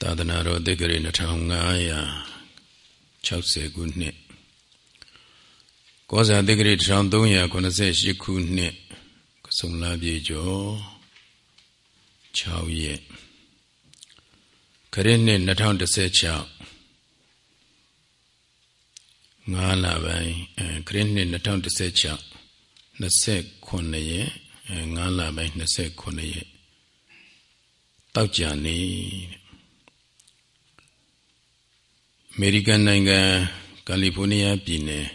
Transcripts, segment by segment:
သာသနာတော်တက္ကရာ2560ခုနှစ်ကောဇာတက္ကရာ1388ခုနှစ်ကစုံလာပြေကျော်6ရက်ခရစ်နှစ်2016 5လပိုင်းအဲခရစ်နှစ်2016 29ရက်အဲ5လပိုင်း29ရက်တောက်ကြနေအ မေရိကန်နိုင်ငံကယ်လီဖိုးနီးယားပြည်နယ်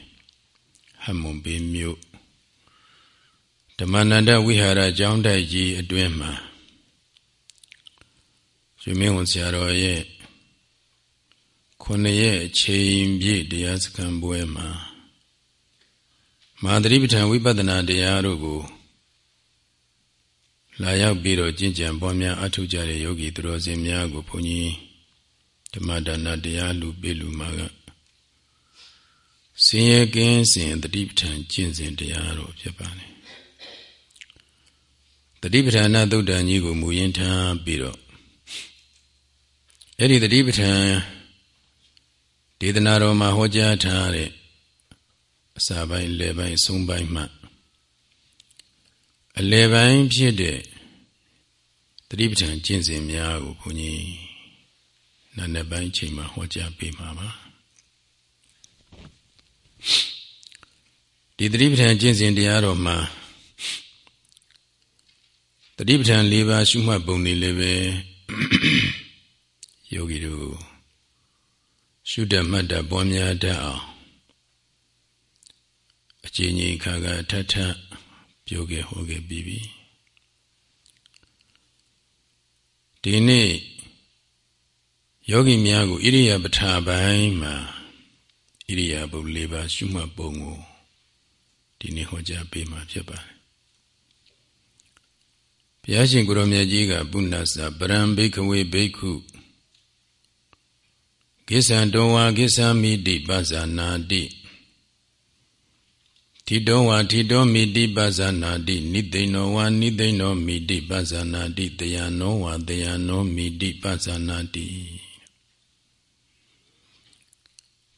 ဟမ်မွန်ဘေးမြို့ဓမ္မနန္ဒဝိဟာရကျောင်းတိုက်ကြီးအတွင်းမှာရွှေမင်းဝန်ဆရာတော်ရဲ့ခုနှစ်ရက်အချိန်ပြည့်တရားစခန်းပွဲမှာမဟာသတိပဋ္ဌာန်ဝိပဿနာတရားတို့ကိုလာရောက်ပြီးတော့ကျင့်ကြံပွားများအထောက်ကြတဲ့ယောဂီသူတော်စင်များကိုဘုန်းကြီး ဓမ္မဒါနတရားလူပေးလူမှာကဆင်းရဲကင်းစဉ်တတိပဋ္ဌာန်ကျင့်စဉ်တရားတော်ဖြစ်ပါတယ်တတိပဋ္ဌာန်သုတ်တန်ကြီးကိုမူရင်းထားပြီးတော့အဲ့ဒီတတိပဋ္ဌာန်ဒေသနာတော်မှာဟောကြားထားတဲ့အစာပိုင်းအလယ်ပိုင်းအဆုံးပိုင်းမှအလယ်ပိုင်းဖြစ်တဲ့တတိပဋ္ဌာန်ကျင့်စဉ်များကိုဘုန်းကြီး နာနဲ့ပိုင်းချိန်မှာဟောကြားပေးမှာပါဒီတတိပဋ္ဌာန်ကျင့်စဉ်တရားတော်မှာတတိပဋ္ဌာန်၄ပါးရှုမှတ်ပုံတွေလည်းပဲယောဂီတို့ရှုတတ်မှတ်တတ်ပွားများတတ်အောင်အကျဉ်းကြီးခါခါထထပြောခဲ့ဟောခဲ့ပြီးပြီဒီနေ့ ယောဂီများကိုဣရိယာပဋ္ဌာပိုင်းမှာဣရိယာပု၄ပါးရှုမှတ်ပုံကိုဒီနေ့ဟောကြားပေးမှာဖြစ်ပါတယ်ဘုရားရှင်ကိုရောမြတ်ကြီးကပုဏ္ဏစာပရံဘိခဝေဘိက္ခုကိစ္ဆံတောဝါကိစ္ဆာမိတိပဇာနာတိထိတောဝါထိတောမိတိပဇာနာတိနိသိဏောဝါနိသိဏောမိတိပဇာနာတိတယနောဝါတယနောမိတိပဇာနာတိ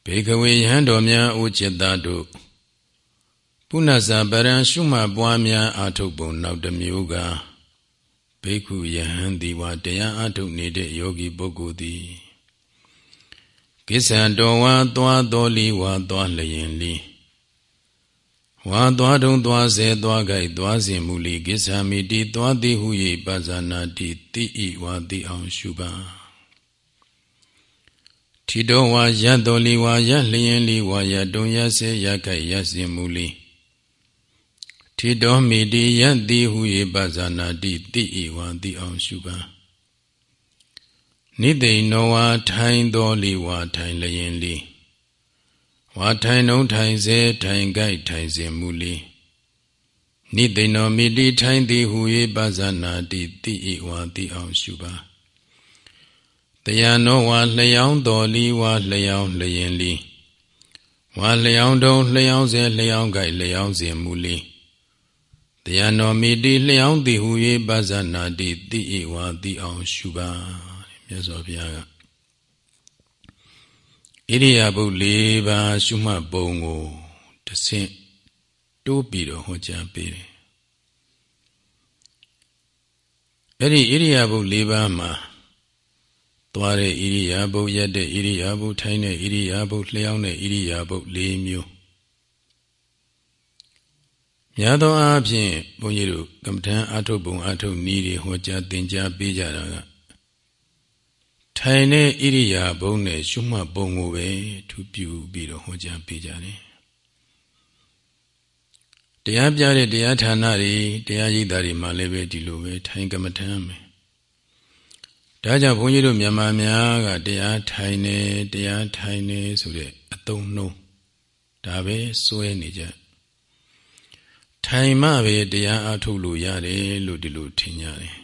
ဘေကဝေယဟန်တော်များအိုจิตသားတို့ပုဏ္ဏစာပရံရှုမှတ်ပွားများအာထုတ်ပုံနောက်တစ်မျိုးကဘေကုယဟန်ဒီဝတရားအာထုတ်နေတဲ့ယောဂီပုဂ္ဂိုလ်သည်ကိစ္ဆံတော်ဝါသွားတော်လီဝါသွားလျင်လီဝါသွားတုံသွားစေသွားကြိုက်သွားစဉ်မူလီကိစ္ဆာမိတိသွားသည်ဟု၏ပဇာနာတိတိဤဝါတိအောင်ရှုပါ ထီတော်ဝါရတ်တော်လီဝါရလျင်လီဝါရတုံရစေရခိုက်ရစင်မူလီထီတော်မိတိယတ်တိဟု၏ပဇာနာတိတိဤဝါတိအောင်ရှုပါနိသိဏောဝါထိုင်တော်လီဝါထိုင်လျင်လီဝါထိုင်နှုံးထိုင်စေထိုင်ကြိုက်ထိုင်စင်မူလီနိသိဏောမိတိထိုင်သည်ဟု၏ပဇာနာတိတိဤဝါတိအောင်ရှုပါ တရားနောဝါလျောင်းတော်လီဝါလျောင်းလျင်လီဝါလျောင်းတုံလျောင်းစေလျောင်းကြိုက်လျောင်းစေမူလီတရားနောမိတိလျောင်းသည်ဟု၍ပဇာနာတိတိဤဝါတိအောင်ရှုပါမြတ်စွာဘုရားကဣရိယာပု၄ပါးရှုမှတ်ပုံကိုတဆင့်တိုးပြီးတော့ဟောကြားပေးတယ်အဲ့ဒီဣရိယာပု၄ပါးမှာ သွားတဲ့ဣရိယာပုတ်ရက်တဲ့ဣရိယာပုတ်ထိုင်းတဲ့ဣရိယာပုတ်လျှောင်းတဲ့ဣရိယာပုတ်၄မျိုးများသောအားဖြင့်ဘုန်းကြီးတို့ကမ္မထံအာထုတ်ပုံအာထုတ်နည်းတွေဟောကြားသင်ကြားပေးကြတာကထိုင်တဲ့ဣရိယာပုတ်နဲ့ရှုမှတ်ပုံကိုပဲထူပြပြီးတော့ဟောကြားပေးကြတယ်တရားပြတဲ့တရားဌာနတွေတရားရိပ်သားတွေမှာလည်းပဲဒီလိုပဲထိုင်ကမ္မထံမယ် ဒါကြောင့်ဘုန်းကြီးတို့မြန်မာများကတရားထိုင်နေတရားထိုင်နေဆိုတဲ့အတုံးနှုံးဒါပဲစွဲနေကြထိုင်မှပဲတရားအထုတ်လို့ရတယ်လို့ဒီလိုထင်ကြတယ်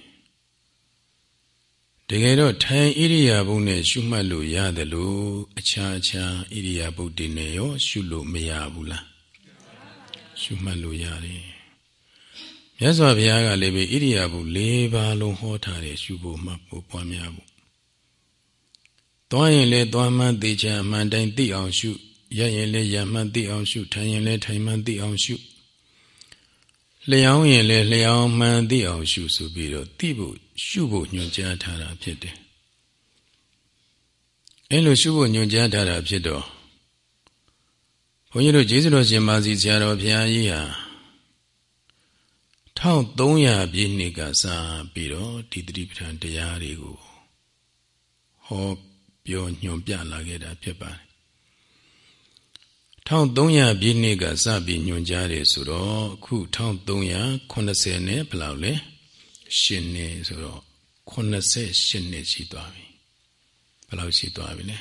တကယ်တော့ထိုင်ဣရိယာပုနဲ့ရှုမှတ်လို့ရတယ်လို့အခြားအခြားဣရိယာပုတွေနဲ့ရောရှုလို့မရဘူးလားရှုမှတ်လို့ရတယ် မြတ်စွာဘုရားကလည်းပဲဣရိယာပု၄ပါးလုံးဟောထားတယ်ရှုဖို့မှတ်ဖို့ပွားများဖို့သွားရင်လည်းသွားမှန်းသိချာအမှန်တိုင်းသိအောင်ရှုရရင်လည်းရမှန်းသိအောင်ရှုထိုင်ရင်လည်းထိုင်မှန်းသိအောင်ရှုလျောင်းရင်လည်းလျောင်းမှန်သိအောင်ရှုဆိုပြီးတော့သိဖို့ရှုဖို့ညွှန်ကြားထားတာဖြစ်တယ်အဲလိုရှုဖို့ညွှန်ကြားထားတာဖြစ်တော့ဘုန်းကြီးတို့ကျေးဇူးတော်ရှင်မာစီဆရာတော်ဘုရားကြီးဟာ 1300ပြည့်နှစ်ကစပြီးတော့ဒီတတိပဋ္ဌာန်တရားတွေကိုဟောပြောညွှန်ပြလာခဲ့တာဖြစ်ပါတယ်1300ပြည့်နှစ်ကစပြီးညွှန်ကြားတယ်ဆိုတော့အခု1380နဲ့ဘယ်လောက်လဲ8နှစ်ဆိုတော့88နှစ်ရှိသွားပြီဘယ်လောက်ရှိသွားပြီလဲ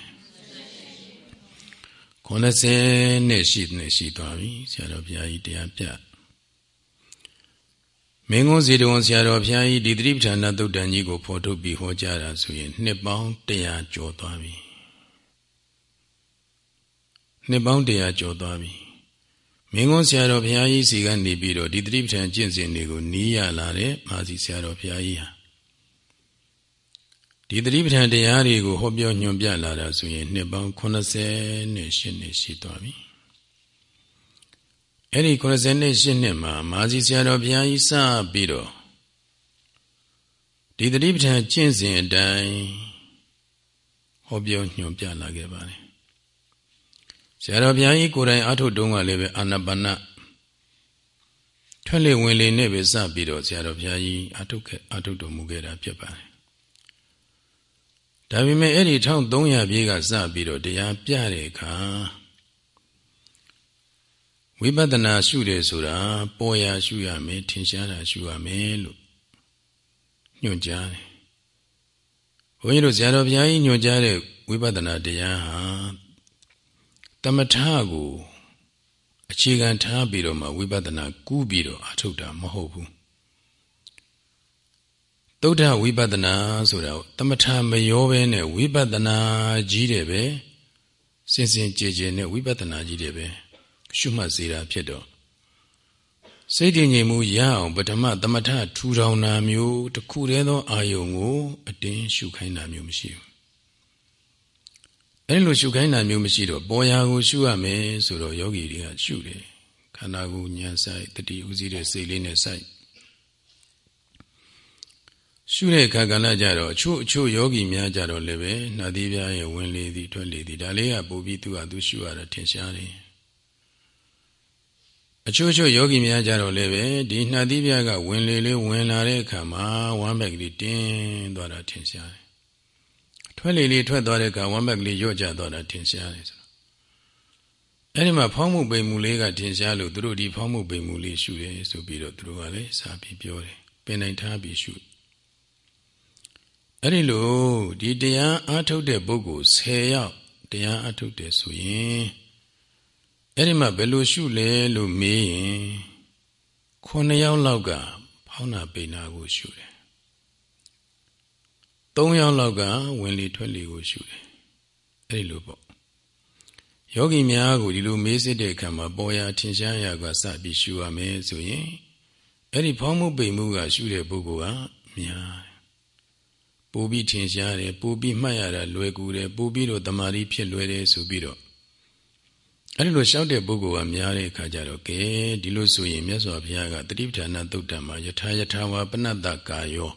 90နှစ်ရှိနေရှိသွားပြီဆရာတော်ဘုရားကြီးတရားပြ မင်းကုန်းစီတော်ဆရာတော်ဘုရားကြီးဒီတိပဋ္ဌာန်သုတ်တန်ကြီးကိုဖော်ထုတ်ပြီးဟောကြားတာဆိုရင်နှစ်ပေါင်း100ကျော်သွားပြီနှစ်ပေါင်း100ကျော်သွားပြီမင်းကုန်းဆရာတော်ဘုရားကြီးစီကနေပြီးတော့ဒီတိပဋ္ဌာန်ကျင့်စဉ်တွေကိုနီးရလာတဲ့မာစီဆရာတော်ဘုရားကြီးဟာဒီသတိပဋ္ဌာန်တရားတွေကိုဟောပြောညွှန်ပြလာတာဆိုရင်နှစ်ပေါင်း88နှစ်ရှိသွားပြီ အဲ့ဒီ88နှစ်မှာမာဇီဆရာတော်ဘုရားကြီးစပြီးတော့ဒီသတိပဋ္ဌာန်ကျင့်စဉ်အတိုင်းဟောပြောညွှန်ပြလာခဲ့ပါတယ်ဆရာတော်ဘုရားကြီးကိုယ်တိုင်အထုတုံးကလည်းပဲအာနာပါနထွက်လေဝင်လေနဲ့ပဲစပြီးတော့ဆရာတော်ဘုရားကြီးအထုခဲ့အထုတော်မူခဲ့တာဖြစ်ပါတယ်ဒါပေမဲ့အဲ့ဒီ1300ပြည့်ကစပြီးတော့တရားပြတဲ့အခါ ဝိပဿနာရှုတယ်ဆိုတာပေါ်ရာရှုရမယ်ထင်ရှားတာရှုရမယ်လို့ညွှန်ကြားတယ်ဘုန်းကြီးတို့ဇာတော်ဘုရားကြီးညွှန်ကြားတဲ့ဝိပဿနာတရားဟာတမထကိုအခြေခံထားပြီးတော့မှဝိပဿနာကူးပြီးတော့အထုတ်တာမဟုတ်ဘူးသုဒ္ဓဝိပဿနာဆိုတာတမထမရောပဲနဲ့ဝိပဿနာကြီးတယ်ပဲစင်စင်ကြည်ကြည်နဲ့ဝိပဿနာကြီးတယ်ပဲ ရှုမှတ်စေတာဖြစ်တော့စိတ်တည်ငြိမ်မှုရအောင်ပထမတမထထူထောင်နာမျိုးတခုတည်းသောအာယုံကိုအတင်းရှုခိုင်းတာမျိုးမရှိဘူးအဲလိုရှုခိုင်းတာမျိုးမရှိတော့ပေါ်ရာကိုရှုရမယ်ဆိုတော့ယောဂီတွေကရှုတယ်ခန္ဓာကိုယ်ဉာဏ်ဆိုင်တတိဥစည်းတဲ့စိတ်လေးနဲ့ဆိုင်ရှုတဲ့အခါကလည်းကြတော့အချို့အချို့ယောဂီများကြတော့လည်းပဲနှာသီးပြားရဲ့ဝင်လေသည်ထွက်လေသည်ဒါလေးကပို့ပြီးသူကသူရှုရတာထင်ရှားတယ် အချို့ချို့ယောဂီများကြတော့လည်းပဲဒီနှာသီးပြားကဝင်လေလေးဝင်လာတဲ့အခါမှာဝမ်းဘက်ကလေးတင်းသွားတာထင်ရှားတယ်ထွက်လေလေးထွက်သွားတဲ့အခါဝမ်းဘက်ကလေးညော့ကျသွားတာထင်ရှားတယ်ဆိုတော့အဲ့ဒီမှာဖောင်းမှုပိန်မှုလေးကထင်ရှားလို့သူတို့ဒီဖောင်းမှုပိန်မှုလေးရှုတယ်ဆိုပြီးတော့သူတို့ကလည်းစာပြီးပြောတယ်ပင်နိုင်ထားပြီးရှုအဲ့ဒီလိုဒီတရားအားထုတ်တဲ့ပုဂ္ဂိုလ်10ယောက်တရားအားထုတ်တယ်ဆိုရင် အဲ့ဒီမှာဘယ်လိုရှုလဲလို့မေးရင်9ယောက်လောက်ကဖောင်းနာပိနာကိုရှုတယ်3ယောက်လောက်ကဝင်လေထွက်လေကိုရှုတယ်အဲ့ဒီလိုပေါ့ယောဂီများကိုဒီလိုမေးစစ်တဲ့အခါမှာပေါ်ရာထင်ရှားရာကစပြီးရှုရမယ်ဆိုရင်အဲ့ဒီဖောင်းမှုပိန်မှုကရှုတဲ့ပုဂ္ဂိုလ်ကများပိုပြီးထင်ရှားတယ်ပိုပြီးမှတ်ရတာလွယ်ကူတယ်ပိုပြီးတော့တမာရီဖြစ်လွယ်တယ်ဆိုပြီးတော့ အဲ့ဒီလိုလျှောက်တဲ့ပုဂ္ဂိုလ်ကများတဲ့အခါကျတော့ကဲဒီလိုဆိုရင်မြတ်စွာဘုရားကတတိပဋ္ဌာန်သုတ်တံမှာယထာယထာဝါပနတ္တကာယော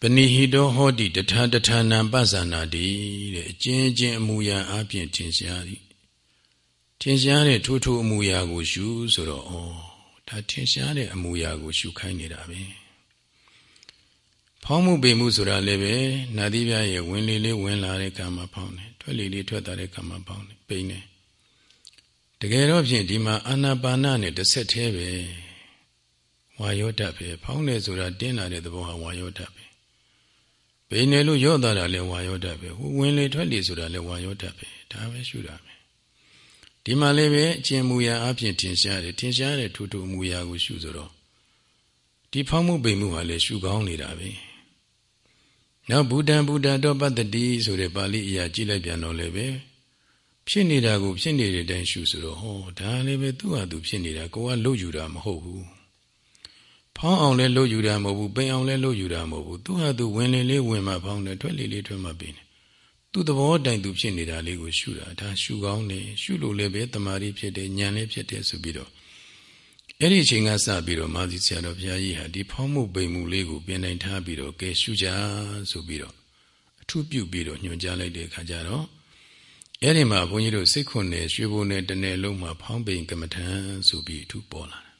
ပဏိဟိတောဟောတိတထာတထာနံပသနာတိတဲ့အကျဉ်းချင်းအမူအရာအပြင်ထင်ရှားသည်ထင်ရှားတဲ့ထိုးထိုးအမူအရာကိုရှုဆိုတော့ဩဒါထင်ရှားတဲ့အမူအရာကိုရှုခိုင်းနေတာပဲဖောင်းမှုပေမှုဆိုတာလည်းပဲနာသီးပြရဲ့ဝင်လေလေးဝင်လာတဲ့ကံမှာဖောင်းတယ် ထွက်လေလေးထွက်သွားတဲ့ကံမှာဖောင်းတယ်ပိန်တယ်တကယ်တော့ဖြင့်ဒီမှာအာနာပါနနဲ့တစ်ဆက်သေးပဲဝါယောဓာတ်ပဲဖောင်းတယ်ဆိုတာတင်းလာတဲ့သဘောဟာဝါယောဓာတ်ပဲပိန်တယ်လို့ရော့သွားတာလည်းဝါယောဓာတ်ပဲဝင်လေထွက်လေဆိုတာလည်းဝါယောဓာတ်ပဲဒါပဲရှုတာပဲဒီမှာလည်းပဲအကျင့်မူရာအပြင်ထင်ရှားတယ်ထင်ရှားတဲ့ထူထူမူရာကိုရှုဆိုတော့ဒီဖောင်းမှုပိန်မှုဟာလည်းရှုကောင်းနေတာပဲ နောက်ဘူတံဘူတတော်ပတ္တိဆိုတဲ့ပါဠိအရာကြည့်လိုက်ပြန်တော့လည်းပဲဖြစ်နေတာကိုဖြစ်နေတဲ့အတိုင်းရှုဆိုတော့ဟောဒါလည်းပဲသူ့ဟာသူဖြစ်နေတာကိုကလှုပ်ယူတာမဟုတ်ဘူးဖောင်းအောင်လည်းလှုပ်ယူတာမဟုတ်ဘူးပိန်အောင်လည်းလှုပ်ယူတာမဟုတ်ဘူးသူ့ဟာသူဝင်လေလေးဝင်မှဖောင်းတယ်ထွက်လေလေးထွက်မှပိန်တယ်သူ့သဘောတိုင်သူဖြစ်နေတာလေးကိုရှုတာဒါရှုကောင်းတယ်ရှုလို့လည်းပဲတမာရီဖြစ်တယ်ဉာဏ်လည်းဖြစ်တယ်ဆိုပြီးတော့ အဲ့ဒီအချိန်ကစပြီးတော့မာဇီဆရာတော်ဘုရားကြီးဟာဒီဖောင်းမှုပိန်မှုလေးကိုပြင်နိုင်ထားပြီးတော့ကဲရှုကြဆိုပြီးတော့အထူးပြုပြီးတော့ညွှန်ကြားလိုက်တဲ့အခါကျတော့အဲ့ဒီမှာဘုန်းကြီးတို့စိတ်ခွန်နဲ့ရွှေဘုံနဲ့တနယ်လုံးမှာဖောင်းပိန်ကမ္မထံဆိုပြီးအထူးပေါ်လာတယ်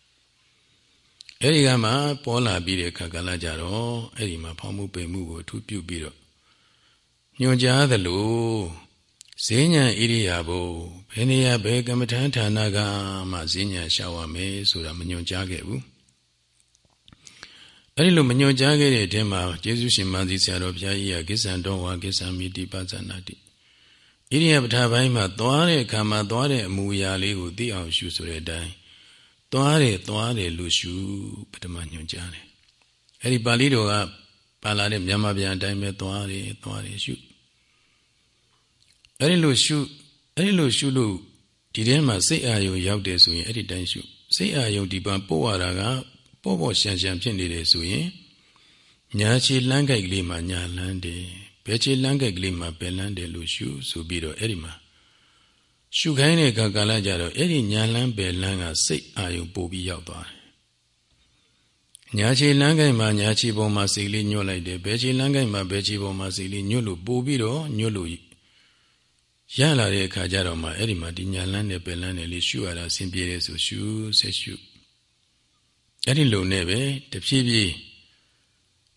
အဲ့ဒီကမှပေါ်လာပြီးတဲ့အခါကလည်းကြတော့အဲ့ဒီမှာဖောင်းမှုပိန်မှုကိုအထူးပြုပြီးတော့ညွှန်ကြားသလို ဈဉ္ဉံဣရိယာပုဘယ်နေရာဘယ်ကမ္မထံဌာနကမှဈဉ္ဉံရှောက်ရမယ်ဆိုတာမညွှန်ကြားခဲ့ဘူးအဲ့ဒီလိုမညွှန်ကြားခဲ့တဲ့အထက်မှာကျေးဇူးရှင်မန်းစီဆရာတော်ဘုရားကြီးကကိစ္ဆံတော်ဝါကိစ္ဆံမိတိပဇာနာတိဣရိယာပဋ္ဌာပိုင်းမှာသွားတဲ့အခါမှာသွားတဲ့အမူအရာလေးကိုသိအောင်ရှုဆိုတဲ့အတိုင်းသွားတယ်သွားတယ်လို့ရှုပထမညွှန်ကြားတယ်အဲ့ဒီပါဠိတော်ကပါလာတဲ့မြန်မာပြန်အတိုင်းပဲသွားတယ်သွားတယ်ရှု အဲ့ဒီလိုရှုအဲ့ဒီလိုရှုလို့ဒီထဲမှာစိတ်အာယုံရောက်တယ်ဆိုရင်အဲ့ဒီတိုင်းရှုစိတ်အာယုံဒီပံပို့ရတာကပေါ့ပေါ့ရှန်ရှန်ဖြစ်နေတယ်ဆိုရင်ညာချီလန်းကြိုက်ကလေးမှာညာလန်းတယ်ဘယ်ချီလန်းကြိုက်ကလေးမှာဘယ်လန်းတယ်လို့ရှုဆိုပြီးတော့အဲ့ဒီမှာရှုခိုင်းတဲ့အခါကာလကြတော့အဲ့ဒီညာလန်းဘယ်လန်းကစိတ်အာယုံပို့ပြီးရောက်သွားတယ်ညာချီလန်းကြိုက်မှာညာချီပေါ်မှာစိတ်လေးညွတ်လိုက်တယ်ဘယ်ချီလန်းကြိုက်မှာဘယ်ချီပေါ်မှာစိတ်လေးညွတ်လို့ပို့ပြီးတော့ညွတ်လို့ ရလာတဲ့အခါကျတော့မှအဲ့ဒီမှာဒီညာလန်းနဲ့ပယ်လန်းနဲ့လေးရှုရတာအဆင်ပြေတယ်ဆိုရှုဆက်ရှုအဲ့ဒီလုံနဲ့ပဲတဖြည်းဖြည်း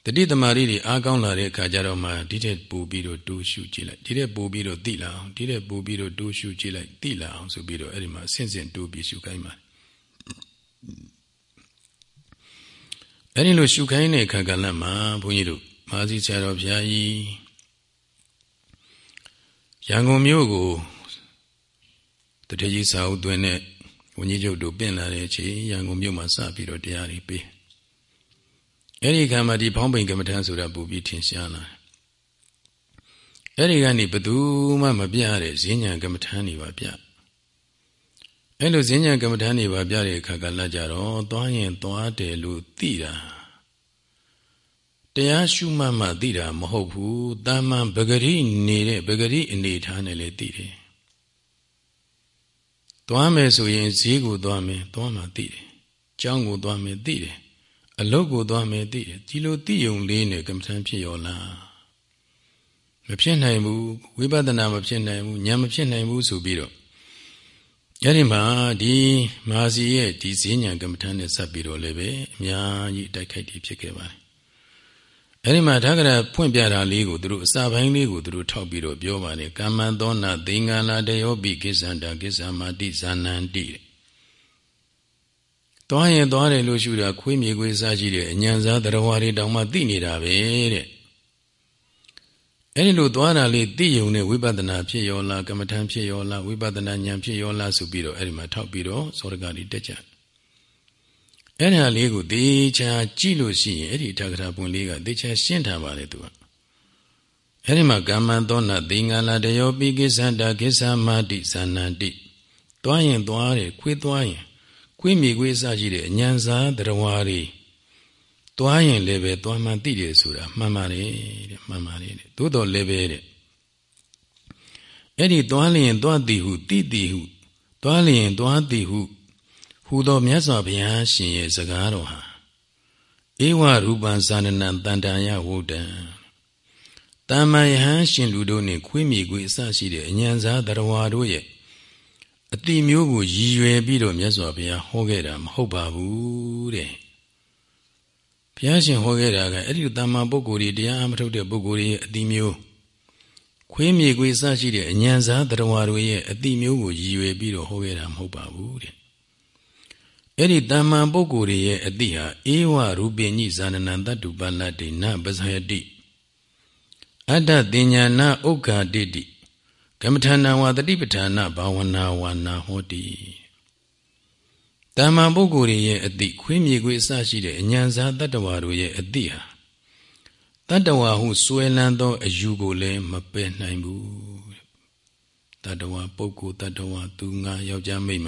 တတိသမารီတွေအားကောင်းလာတဲ့အခါကျတော့မှဒီတဲ့ပူပြီးတော့တိုးရှုကြည့်လိုက်ဒီတဲ့ပူပြီးတော့တိလာအောင်ဒီတဲ့ပူပြီးတော့တိုးရှုကြည့်လိုက်တိလာအောင်ဆိုပြီးတော့အဲ့ဒီမှာဆင့်ဆင့်တိုးပြီးရှုခိုင်းပါအဲ့ဒီလိုရှုခိုင်းတဲ့အခါကလည်းမှာဘုန်းကြီးတို့မာဇီဆရာတော်ဘုရားကြီး ရန်ကုန်မြို့ကိုတထေကြီးစာအုပ်သွင်းတဲ့ဝန်ကြီးချုပ်တို့ပြင်လာတဲ့အချိန်ရန်ကုန်မြို့မှာစပြီးတော့တရားတွေပေးအဲ့ဒီကံမှာဒီဖောင်းပိန်ကမ္မထမ်းဆိုတာပူပြီးထင်ရှားလာအဲ့ဒီကနေဘသူမှမပြရတဲ့ဈဉ္ညာကမ္မထမ်းတွေပါပြအဲ့လိုဈဉ္ညာကမ္မထမ်းတွေပါပြတဲ့အခါကလည်းကြတော့သွားရင်သွားတယ်လို့သိတာ တရားရှုမှတ်မှသိတာမဟုတ်ဘူးတာမန်ပဂရိနေတဲ့ပဂရိအနေထားနဲ့လည်းသိတယ်သွားမယ်ဆိုရင်ဈေးကိုသွားမယ်သွားမှသိတယ်ကျောင်းကိုသွားမယ်သိတယ်အလုတ်ကိုသွားမယ်သိတယ်ဒီလိုသိယုံလေးနဲ့ကမ္မထံဖြစ်ရောလားမဖြစ်နိုင်ဘူးဝိပဿနာမဖြစ်နိုင်ဘူးဉာဏ်မဖြစ်နိုင်ဘူးဆိုပြီးတော့အဲ့ဒီမှာဒီမာစီရဲ့ဒီဈဉ္ဉံကမ္မထံနဲ့ဆက်ပြီးတော့လည်းပဲအများကြီးတိုက်ခိုက်တည်ဖြစ်ခဲ့ပါတယ် အဲ့ဒီမှာဓဂရဖွင့်ပြတာလေးကိုသူတို့အစာပိုင်းလေးကိုသူတို့ထောက်ပြီးတော့ပြောပါတယ်ကမ္မန္သောနာသင်္ကလာတယောပိကိစ္ဆန္တာကိစ္ဆမာတိဇာနန္တိသွားရင်သွားတယ်လို့ရှုတာခွေးမြေခွေးစားကြည့်တဲ့အညံစားတရားဝါတွေတောင်မှသိနေတာပဲတဲ့အဲ့ဒီလိုသွားတာလေးသိယုံနဲ့ဝိပဿနာဖြစ်ရောလားကမ္မထံဖြစ်ရောလားဝိပဿနာဉာဏ်ဖြစ်ရောလားဆိုပြီးတော့အဲ့ဒီမှာထောက်ပြီးတော့သောရကတိတက်ကြ အဲ့ဒါလေးကိုသေချာကြည့်လို့ရှိရင်အဲ့ဒီတက္ကရာပွန်လေးကသေချာရှင်းထားပါလေသူကအဲ့ဒီမှာကမ္မန္တောနာသင်္ကလာတယောပိကိစ္ဆန္တာကိစ္ဆမာတိဇာနန္တိသွားရင်သွားတယ်ခွေးသွားရင်ခွေးမြေခွေးစရှိတဲ့အញ្ញံစားတရားဝါတွေသွားရင်လည်းပဲသွားမှန်သိတယ်ဆိုတာမှန်ပါတယ်တဲ့မှန်ပါတယ်တဲ့သို့တော်လည်းပဲတဲ့အဲ့ဒီသွားလျင်သွားသည်ဟုတိသည်ဟုသွားလျင်သွားသည်ဟု ဟူသောမြတ်စွာဘုရားရှင်ရဲ့စကားတော်ဟာဧဝရူပံဇာနနံတန်တန်ယဝုဒ္ဒံတမ္မယဟန်ရှင်လူတို့နှင့်ခွေးမြေခွေးအစရှိတဲ့အញ្ញံစားတရဝါတို့ရဲ့အတိမျိုးကိုရည်ရွယ်ပြီးတော့မြတ်စွာဘုရားဟောခဲ့တာမဟုတ်ပါဘူးတဲ့ဘုရားရှင်ဟောခဲ့တာကအဲ့ဒီတမ္မာပုဂ္ဂိုလ်တွေတရားအမထုတ်တဲ့ပုဂ္ဂိုလ်တွေရဲ့အတိမျိုးခွေးမြေခွေးစရှိတဲ့အញ្ញံစားတရဝါတို့ရဲ့အတိမျိုးကိုရည်ရွယ်ပြီးတော့ဟောခဲ့တာမဟုတ်ပါဘူးတဲ့ အဲ့ဒီတမ္မာပုဂ္ဂိုလ်တွေရဲ့အတိဟာဧဝရူပိညိဇာနနံတတုပလတ္တိနပဇယတိအတ္တတင်ညာနာဥက္ခာတိတိကမ္မထာနာဝတတိပဋ္ဌာနာဘာဝနာဝနာဟောတိတမ္မာပုဂ္ဂိုလ်ရဲ့အတိခွေးမြေခွေးအစရှိတဲ့အញ្ញံစားတတ္တဝါတို့ရဲ့အတိဟာတတ္တဝါဟုစွဲလန်းသောအယူကိုလည်းမပယ်နိုင်ဘူးတတ္တဝါပုဂ္ဂိုလ်တတ္တဝါသူငါယောက်ျားမိန်းမ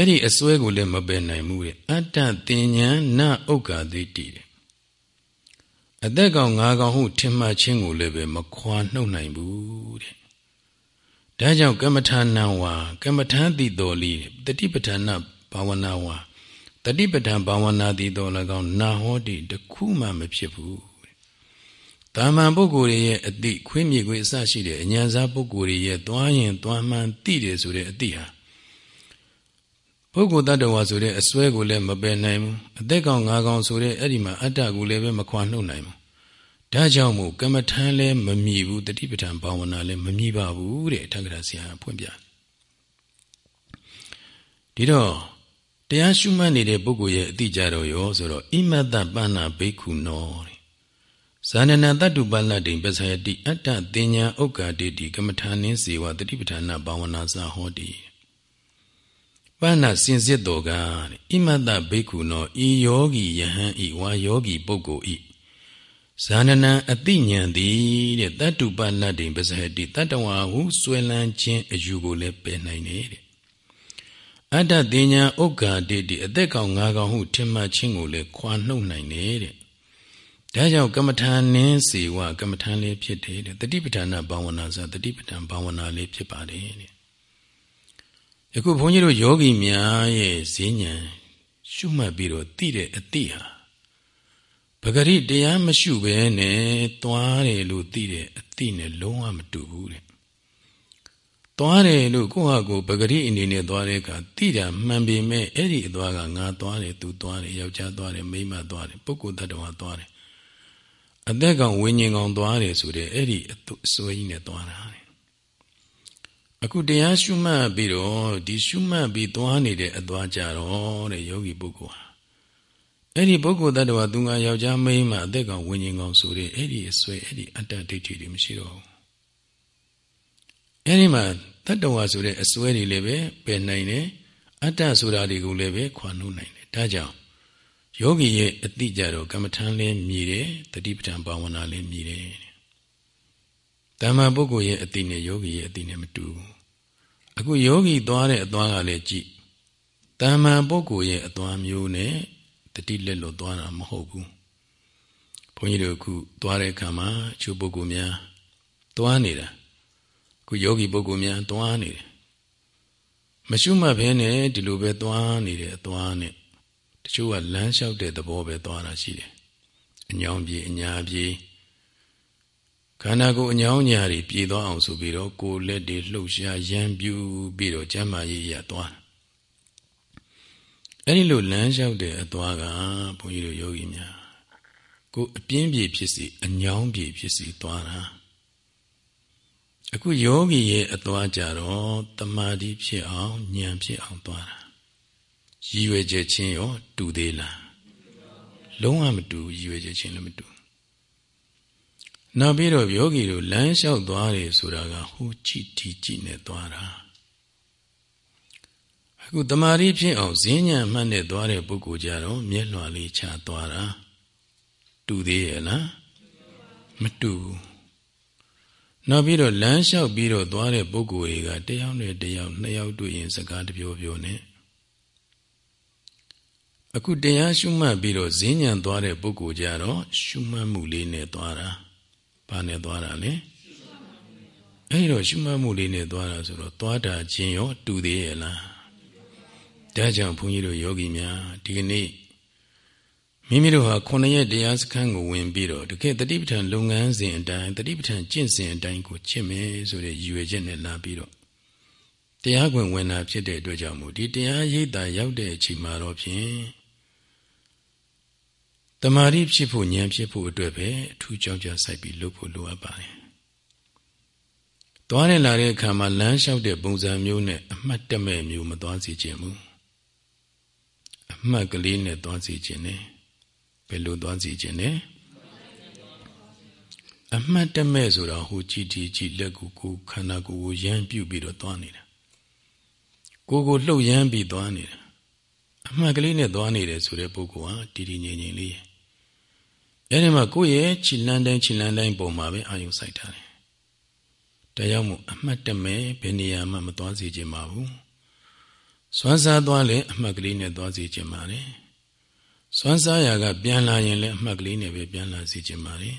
အဲ့ဒီအစွဲကိုလည်းမပယ်နိုင်ဘူးတဲ့အတ္တတင်ညာနာဥက္ကာသိတိအသက်ကောင်ငါကောင်ဟုထင်မှတ်ခြင်းကိုလည်းပဲမခွာနှုတ်နိုင်ဘူးတဲ့ဒါကြောင့်ကမ္မထာနံဝါကမ္မထာတိတော်လီတတိပဋ္ဌာနဘာဝနာဝါတတိပဋ္ဌာန်ဘာဝနာတိတော်၎င်းနာဟောတိတခုမှမဖြစ်ဘူးတာမန်ပုဂ္ဂိုလ်ရဲ့အတိခွေးမြေခွေးအစရှိတဲ့အញ្ញံစားပုဂ္ဂိုလ်ရဲ့သွားရင်သွားမှန်သိတယ်ဆိုတဲ့အတိဟာ ပုဂ္ဂိုလ်တ attva ဆိုတဲ့အစွဲကိုလည်းမပယ်နိုင်ဘူးအသက်ကောင်ငါကောင်ဆိုတဲ့အဲ့ဒီမှာအတ္တကိုလည်းပဲမခွာနှုတ်နိုင်ဘူးဒါကြောင့်မို့ကမ္မထမ်းလည်းမမြည်ဘူးတတိပဋ္ဌာန်ဘာဝနာလည်းမမြည်ပါဘူးတဲ့ထက္ကရာဆရာဖွင့်ပြဒီတော့တရားရှုမှတ်နေတဲ့ပုဂ္ဂိုလ်ရဲ့အတိကြတော့ရောဆိုတော့ဣမတ္တပဏ္ဏဘိက္ခုနောတဲ့ဇာနနတတ္တုပလတ်တိပစ္စယတိအတ္တတင်ညာဥက္ကာတိတိကမ္မထာနင်းစေဝတတိပဋ္ဌာနာဘာဝနာစာဟောတိ ပဏ္ဏစင်စစ်တော်ကဣမတ္တဘိက္ခုနောဤယောဂီယဟန်ဤဝါယောဂီပုဂ္ဂိုလ်ဤဇာနနံအတိညာသည်တဲ့တတ္တုပလတ်တိပစ္စယတိတတ္တဝါဟုဆွဲလန်းခြင်းအယူကိုလည်းပယ်နိုင်တယ်တဲ့အတ္တတင်ညာဥက္ကာတိတိအသက်ကောင်ငါကောင်ဟုထင်မှတ်ခြင်းကိုလည်းခွာနှုတ်နိုင်တယ်တဲ့ဒါကြောင့်ကမ္မထာနင်းစေဝကမ္မထာလေးဖြစ်တယ်တဲ့တတိပဋ္ဌာနာဘာဝနာဆိုတတိပဋ္ဌာန်ဘာဝနာလေးဖြစ်ပါတယ်တဲ့ ယခုဘုန်းကြီးတို့ယောဂီများရဲ့ဈဉ္ဉံရှုမှတ်ပြီးတော့သိတဲ့အတိဟာပဂရိတရားမရှုဘဲနဲ့သွားတယ်လို့သိတဲ့အတိနဲ့လုံးဝမတူဘူးတဲ့သွားတယ်လို့ကိုယ့်ဟာကိုယ်ပဂရိအနေနဲ့သွားတဲ့အခါသိတာမှန်ပေမဲ့အဲ့ဒီအသွားကငါသွားတယ်သူသွားတယ်ယောက်ျားသွားတယ်မိန်းမသွားတယ်ပုဂ္ဂိုလ်တ attva သွားတယ်အသက်ကောင်ဝိညာဉ်ကောင်သွားတယ်ဆိုတဲ့အဲ့ဒီအစွဲကြီးနဲ့သွားတာ အခုတရားရှုမှတ်ပြီးတော့ဒီရှုမှတ်ပြီးသွားနေတဲ့အသွားကြတော့တဲ့ယောဂီပုဂ္ဂိုလ်ဟာအဲ့ဒီပုဂ္ဂိုလ်တ attva သူငါယောက်ျားမိန်းမအသက်ကောင်ဝိညာဉ်ကောင်ဆိုတဲ့အဲ့ဒီအစွဲအဲ့ဒီအတ္တဒိဋ္ဌိတွေမရှိတော့ဘူးအဲ့ဒီမှာတတ္တဝါဆိုတဲ့အစွဲတွေလည်းပဲပယ်နိုင်တယ်အတ္တဆိုတာတွေကိုလည်းပဲခွာနှုတ်နိုင်တယ်ဒါကြောင့်ယောဂီရဲ့အတိကြတော့ကမ္မထမ်းလည်းမြည်တယ်တတိပဋ္ဌာန်ဘာဝနာလည်းမြည်တယ်တမ္မာပုဂ္ဂိုလ်ရဲ့အတိနဲ့ယောဂီရဲ့အတိနဲ့မတူဘူး အခုယောဂီသွားတဲ့အသွားကလည်းကြည့်တမ္မာပုဂ္ဂိုလ်ရဲ့အသွားမျိုးနဲ့တတိလက်လို့သွားတာမဟုတ်ဘူးဘုန်းကြီးတို့အခုသွားတဲ့အခါမှာချို့ပုဂ္ဂိုလ်များသွားနေတာခုယောဂီပုဂ္ဂိုလ်များသွားနေတယ်မရှုမှတ်ဘဲနဲ့ဒီလိုပဲသွားနေတယ်အသွားနဲ့တချို့ကလမ်းလျှောက်တဲ့သဘောပဲသွားတာရှိတယ်အညောင်းပြေအညာပြေ ခန္ဓာကိုယ်အညောင်းညာတွေပြေသွားအောင်ဆိုပြီးတော့ကိုယ်လက်တွေလှုပ်ရှားရမ်းပြူပြီးတော့ကျမ်းမာရေးရသွားအဲ့ဒီလိုလမ်းလျှောက်တဲ့အသွားကဘုန်းကြီးတို့ယောဂီများကိုယ်အပြင်းပြေဖြစ်စီအညောင်းပြေဖြစ်စီသွားတာအခုယောဂီရဲ့အသွားကြတော့တမာတိဖြစ်အောင်ဉာဏ်ဖြစ်အောင်သွားတာရည်ရွယ်ချက်ချင်းရော တူသေးလားလုံးဝမတူရည်ရွယ်ချက်ချင်းလည်းမတူ နောက်ပြီးတော့ယောဂီတို့လမ်းလျှောက်သွားတယ်ဆိုတာကဟိုကြည့်ဒီကြည့်နဲ့သွားတာအခုတမာတိဖြစ်အောင်ဈဉ္ညာမှတ်နဲ့သွားတဲ့ပုဂ္ဂိုလ်ကြတော့မျက်လွှာလေးချသွားတာတူသေးရဲ့လားမတူဘူးနောက်ပြီးတော့လမ်းလျှောက်ပြီးတော့သွားတဲ့ပုဂ္ဂိုလ်တွေကတယောက်နဲ့တယောက်နှစ်ယောက်တွေ့ရင်စကားတပြောပြောနဲ့အခုတရားရှုမှတ်ပြီးတော့ဈဉ္ဉံသွားတဲ့ပုဂ္ဂိုလ်ကြတော့ရှုမှတ်မှုလေးနဲ့သွားတာ ဘာနဲ့သွားတာလဲအဲ့တော့ရှုမှတ်မှုလေးနဲ့သွားတာဆိုတော့သွားတာချင်းရောတူသေးရဲ့လားဒါကြောင့်ဘုန်းကြီးတို့ယောဂီများဒီကနေ့မိမိတို့ဟာခုနှစ်ရက်တရားစခန်းကိုဝင်ပြီးတော့တကယ်တတိပဋ္ဌာန်လုပ်ငန်းစဉ်အတိုင်းတတိပဋ္ဌာန်ကျင့်စဉ်အတိုင်းကိုကျင့်မယ်ဆိုတဲ့ရည်ရွယ်ချက်နဲ့လာပြီးတော့တရားခွင်ဝင်တာဖြစ်တဲ့အတွက်ကြောင့်မို့ဒီတရားရိပ်တာရောက်တဲ့အချိန်မှာတော့ဖြင့် တမာတိဖြစ်ဖို့ဉာဏ်ဖြစ်ဖို့အတွက်ပဲအထူးကြောင့်ကြစိုက်ပြီးလုပ်ဖို့လိုအပ်ပါတယ်။သွားနေလာတဲ့အခါမှာလမ်းလျှောက်တဲ့ပုံစံမျိုးနဲ့အမှတ်တမဲ့မျိုးမသွားစီခြင်းဘူး။အမှတ်ကလေးနဲ့သွားစီခြင်းနဲ့ဘယ်လိုသွားစီခြင်းနဲ့အမှတ်တမဲ့ဆိုတာဟိုကြည့်ကြည့်ကြည့်လက်ကိုကိုခန္ဓာကိုယ်ကိုရမ်းပြုတ်ပြီးတော့သွားနေတာ။ကိုကိုလှုပ်ရမ်းပြီးသွားနေတာ။အမှတ်ကလေးနဲ့သွားနေတယ်ဆိုတဲ့ပုဂ္ဂိုလ်ဟာတည်တည်ငြိမ်ငြိမ်လေး အဲဒီမှာကိုယ့်ရဲ့ခြိလန်းတိုင်းခြိလန်းတိုင်းပုံမှာပဲအာယုစိုက်ထားတယ်။ဒါကြောင့်မို့အမှတ်တမဲ့ဘယ်နေရာမှမသွားစေချင်ပါဘူး။စွမ်းစားသွားလဲအမှတ်ကလေးနဲ့သွားစေချင်ပါတယ်စွမ်းစားရာကပြန်လာရင်လည်းအမှတ်ကလေးနဲ့ပဲပြန်လာစီခြင်းပါလေ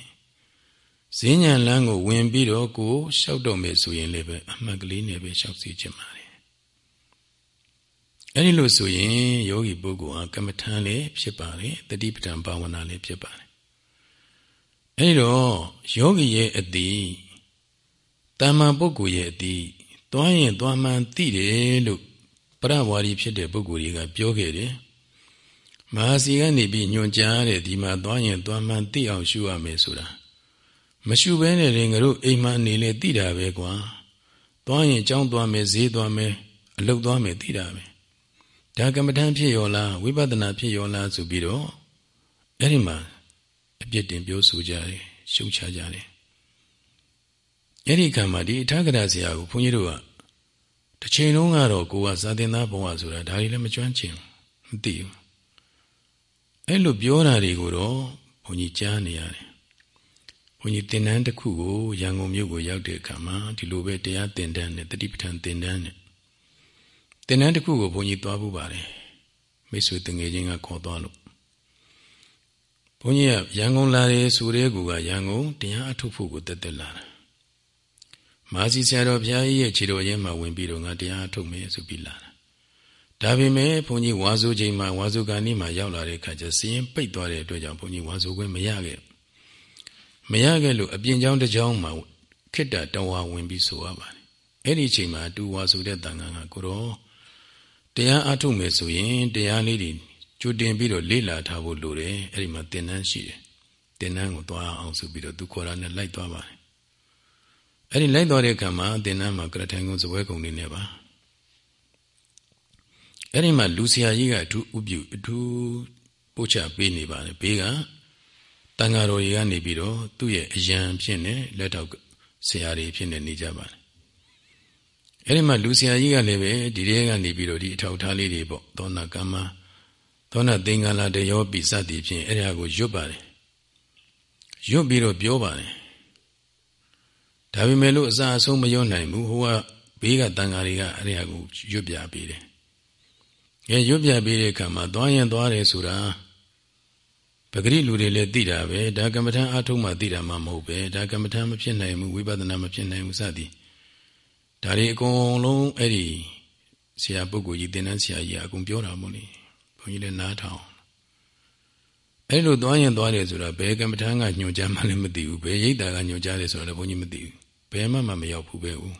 ဈဉ္ဉံလန်းကိုဝင်ပြီးတော့ကိုလျှောက်တော့မယ်ဆိုရင်လည်းပဲအမှတ်ကလေးနဲ့ပဲလျှောက်စီခြင်းပါလေအဲဒီလိုဆိုရင်ယောဂီပုဂ္ဂိုလ်ဟာကမ္မထံလည်းဖြစ်ပါလေတတိပဋ္ဌာန်ဘာဝနာလည်းဖြစ်ပါလေ အဲဒီတော့ယောဂီရဲ့အတိတမ္မာပုဂ္ဂိုလ်ရဲ့အတိသွားရင်သွားမှန်သိတယ်လို့ပရဝါဒီဖြစ်တဲ့ပုဂ္ဂိုလ်တွေကပြောခဲ့တယ်မဟာစီကနေပြီးညွန်ကြားတဲ့ဒီမှာသွားရင်သွားမှန်သိအောင်ရှုရမယ်ဆိုတာမရှုဘဲနဲ့ရင်ငါတို့အိမ်မှာနေလေသိတာပဲကွာသွားရင်ကြောင်းသွားမယ်ဈေးသွားမယ်အလုတ်သွားမယ်သိတာပဲဒါကမ္မဋ္ဌာန်းဖြစ်ရောလားဝိပဿနာဖြစ်ရောလားဆိုပြီးတော့အဲ့ဒီမှာ အပြစ်တင်ပြောဆိုကြတယ်ရှုတ်ချကြတယ်အဲ့ဒီကံမှာဒီအထာဂရဆရာကိုဘုန်းကြီးတို့ကတစ်ချိန်လုံးကတော့ကိုကဇာတင်သားဘဝဆိုတာဒါတွေလည်းမကျွမ်းကျင်မသိဘူးအဲ့လိုပြောတာတွေကိုတော့ဘုန်းကြီးကြားနေရတယ်ဘုန်းကြီးသင်တန်းတစ်ခုကိုရန်ကုန်မြို့ကိုရောက်တဲ့အခါမှာဒီလိုပဲတရားသင်တန်းနဲ့တတိပဋ္ဌာန်သင်တန်းနဲ့သင်တန်းတစ်ခုကိုဘုန်းကြီးသွားဖို့ပါတယ်မိတ်ဆွေတငယ်ချင်းကခေါ်သွားလို့ ဘုန်းကြီးကရန်ကုန်လာတယ်ဆိုတဲ့ကူကရန်ကုန်တရားအထုတ်ဖို့ကိုတက်တက်လာတာမာစီဆရာတော်ဘုရားကြီးရဲ့ခြေတော်ရင်းမှာဝင်ပြီးတော့ငါတရားထုတ်မယ်ဆိုပြီးလာတာဒါပေမဲ့ဘုန်းကြီးဝါဆိုချိန်မှာဝါဆိုကနေ့မှာရောက်လာတဲ့အခါကျစရင်ပိတ်သွားတဲ့အတွက်ကြောင့်ဘုန်းကြီးဝါဆိုခွင့်မရခဲ့မရခဲ့လို့အပြင်ကျောင်းတစ်ကျောင်းမှာခိတ္တတဝါဝင်ပြီးဆိုရပါတယ်အဲ့ဒီချိန်မှာတူဝါဆိုတဲ့တန်ခါကကိုရောတရားအထုတ်မယ်ဆိုရင်တရားလေးတွေ ကြိုတင်ပြီးတော့လေ့လာထားဖို့လိုတယ်အဲ့ဒီမှာသင်တန်းရှိတယ်သင်တန်းကိုသွားအောင်ဆိုပြီးတော့သူခေါ်တာနဲ့လိုက်သွားပါတယ်အဲ့ဒီလိုက်သွားတဲ့အခါမှာသင်တန်းမှာကရထိုင်ကုန်းစပွဲကုန်းလေးနဲ့ပါအဲ့ဒီမှာလူဆရာကြီးကအထူးဥပြုအထူးပို့ချပေးနေပါတယ်ဘေးကတန်ဃာတော်ကြီးကနေပြီးတော့သူ့ရဲ့အယံဖြစ်နေလက်ထောက်ဆရာတွေဖြစ်နေနေကြပါတယ်အဲ့ဒီမှာလူဆရာကြီးကလည်းပဲဒီတဲကနေပြီးတော့ဒီအထောက်ထားလေးတွေပေါ့သောနာကမ္မ သောနာသင်္ကလာတယောပိစသည်ဖြင့်အဲ့ဒါကိုရွတ်ပါတယ်ရွတ်ပြီးတော့ပြောပါတယ်ဒါပေမဲ့လို့အစာအဆုံးမရွတ်နိုင်ဘူးဟိုကဘေးကတန်ဃာတွေကအဲ့ဒါကိုရွတ်ပြပေးတယ်ငယ်ရွတ်ပြပေးတဲ့အခါမှာသွားရင်သွားတယ်ဆိုတာပဂရိလူတွေလည်းသိတာပဲဒါကမ္မထံအထုံးမှသိတာမှမဟုတ်ပဲဒါကမ္မထံမဖြစ်နိုင်ဘူးဝိပဿနာမဖြစ်နိုင်ဘူးစသည်ဒါတွေအကုန်လုံးအဲ့ဒီဆရာပုဂ္ဂိုလ်ကြီးသင်တန်းဆရာကြီးအကုန်ပြောတာမို့လေ ဘုန်းကြီးလည်းနားထောင်အဲ့လိုသွားရင်သွားတယ်ဆိုတာဘယ်ကမ္မထံကညွှန်ကြားမှလည်းမသိဘူးဘယ်ရိတ်တာကညွှန်ကြားတယ်ဆိုတာလည်းဘုန်းကြီးမသိဘူးဘယ်မှမမရောက်ဘူးပဲဦး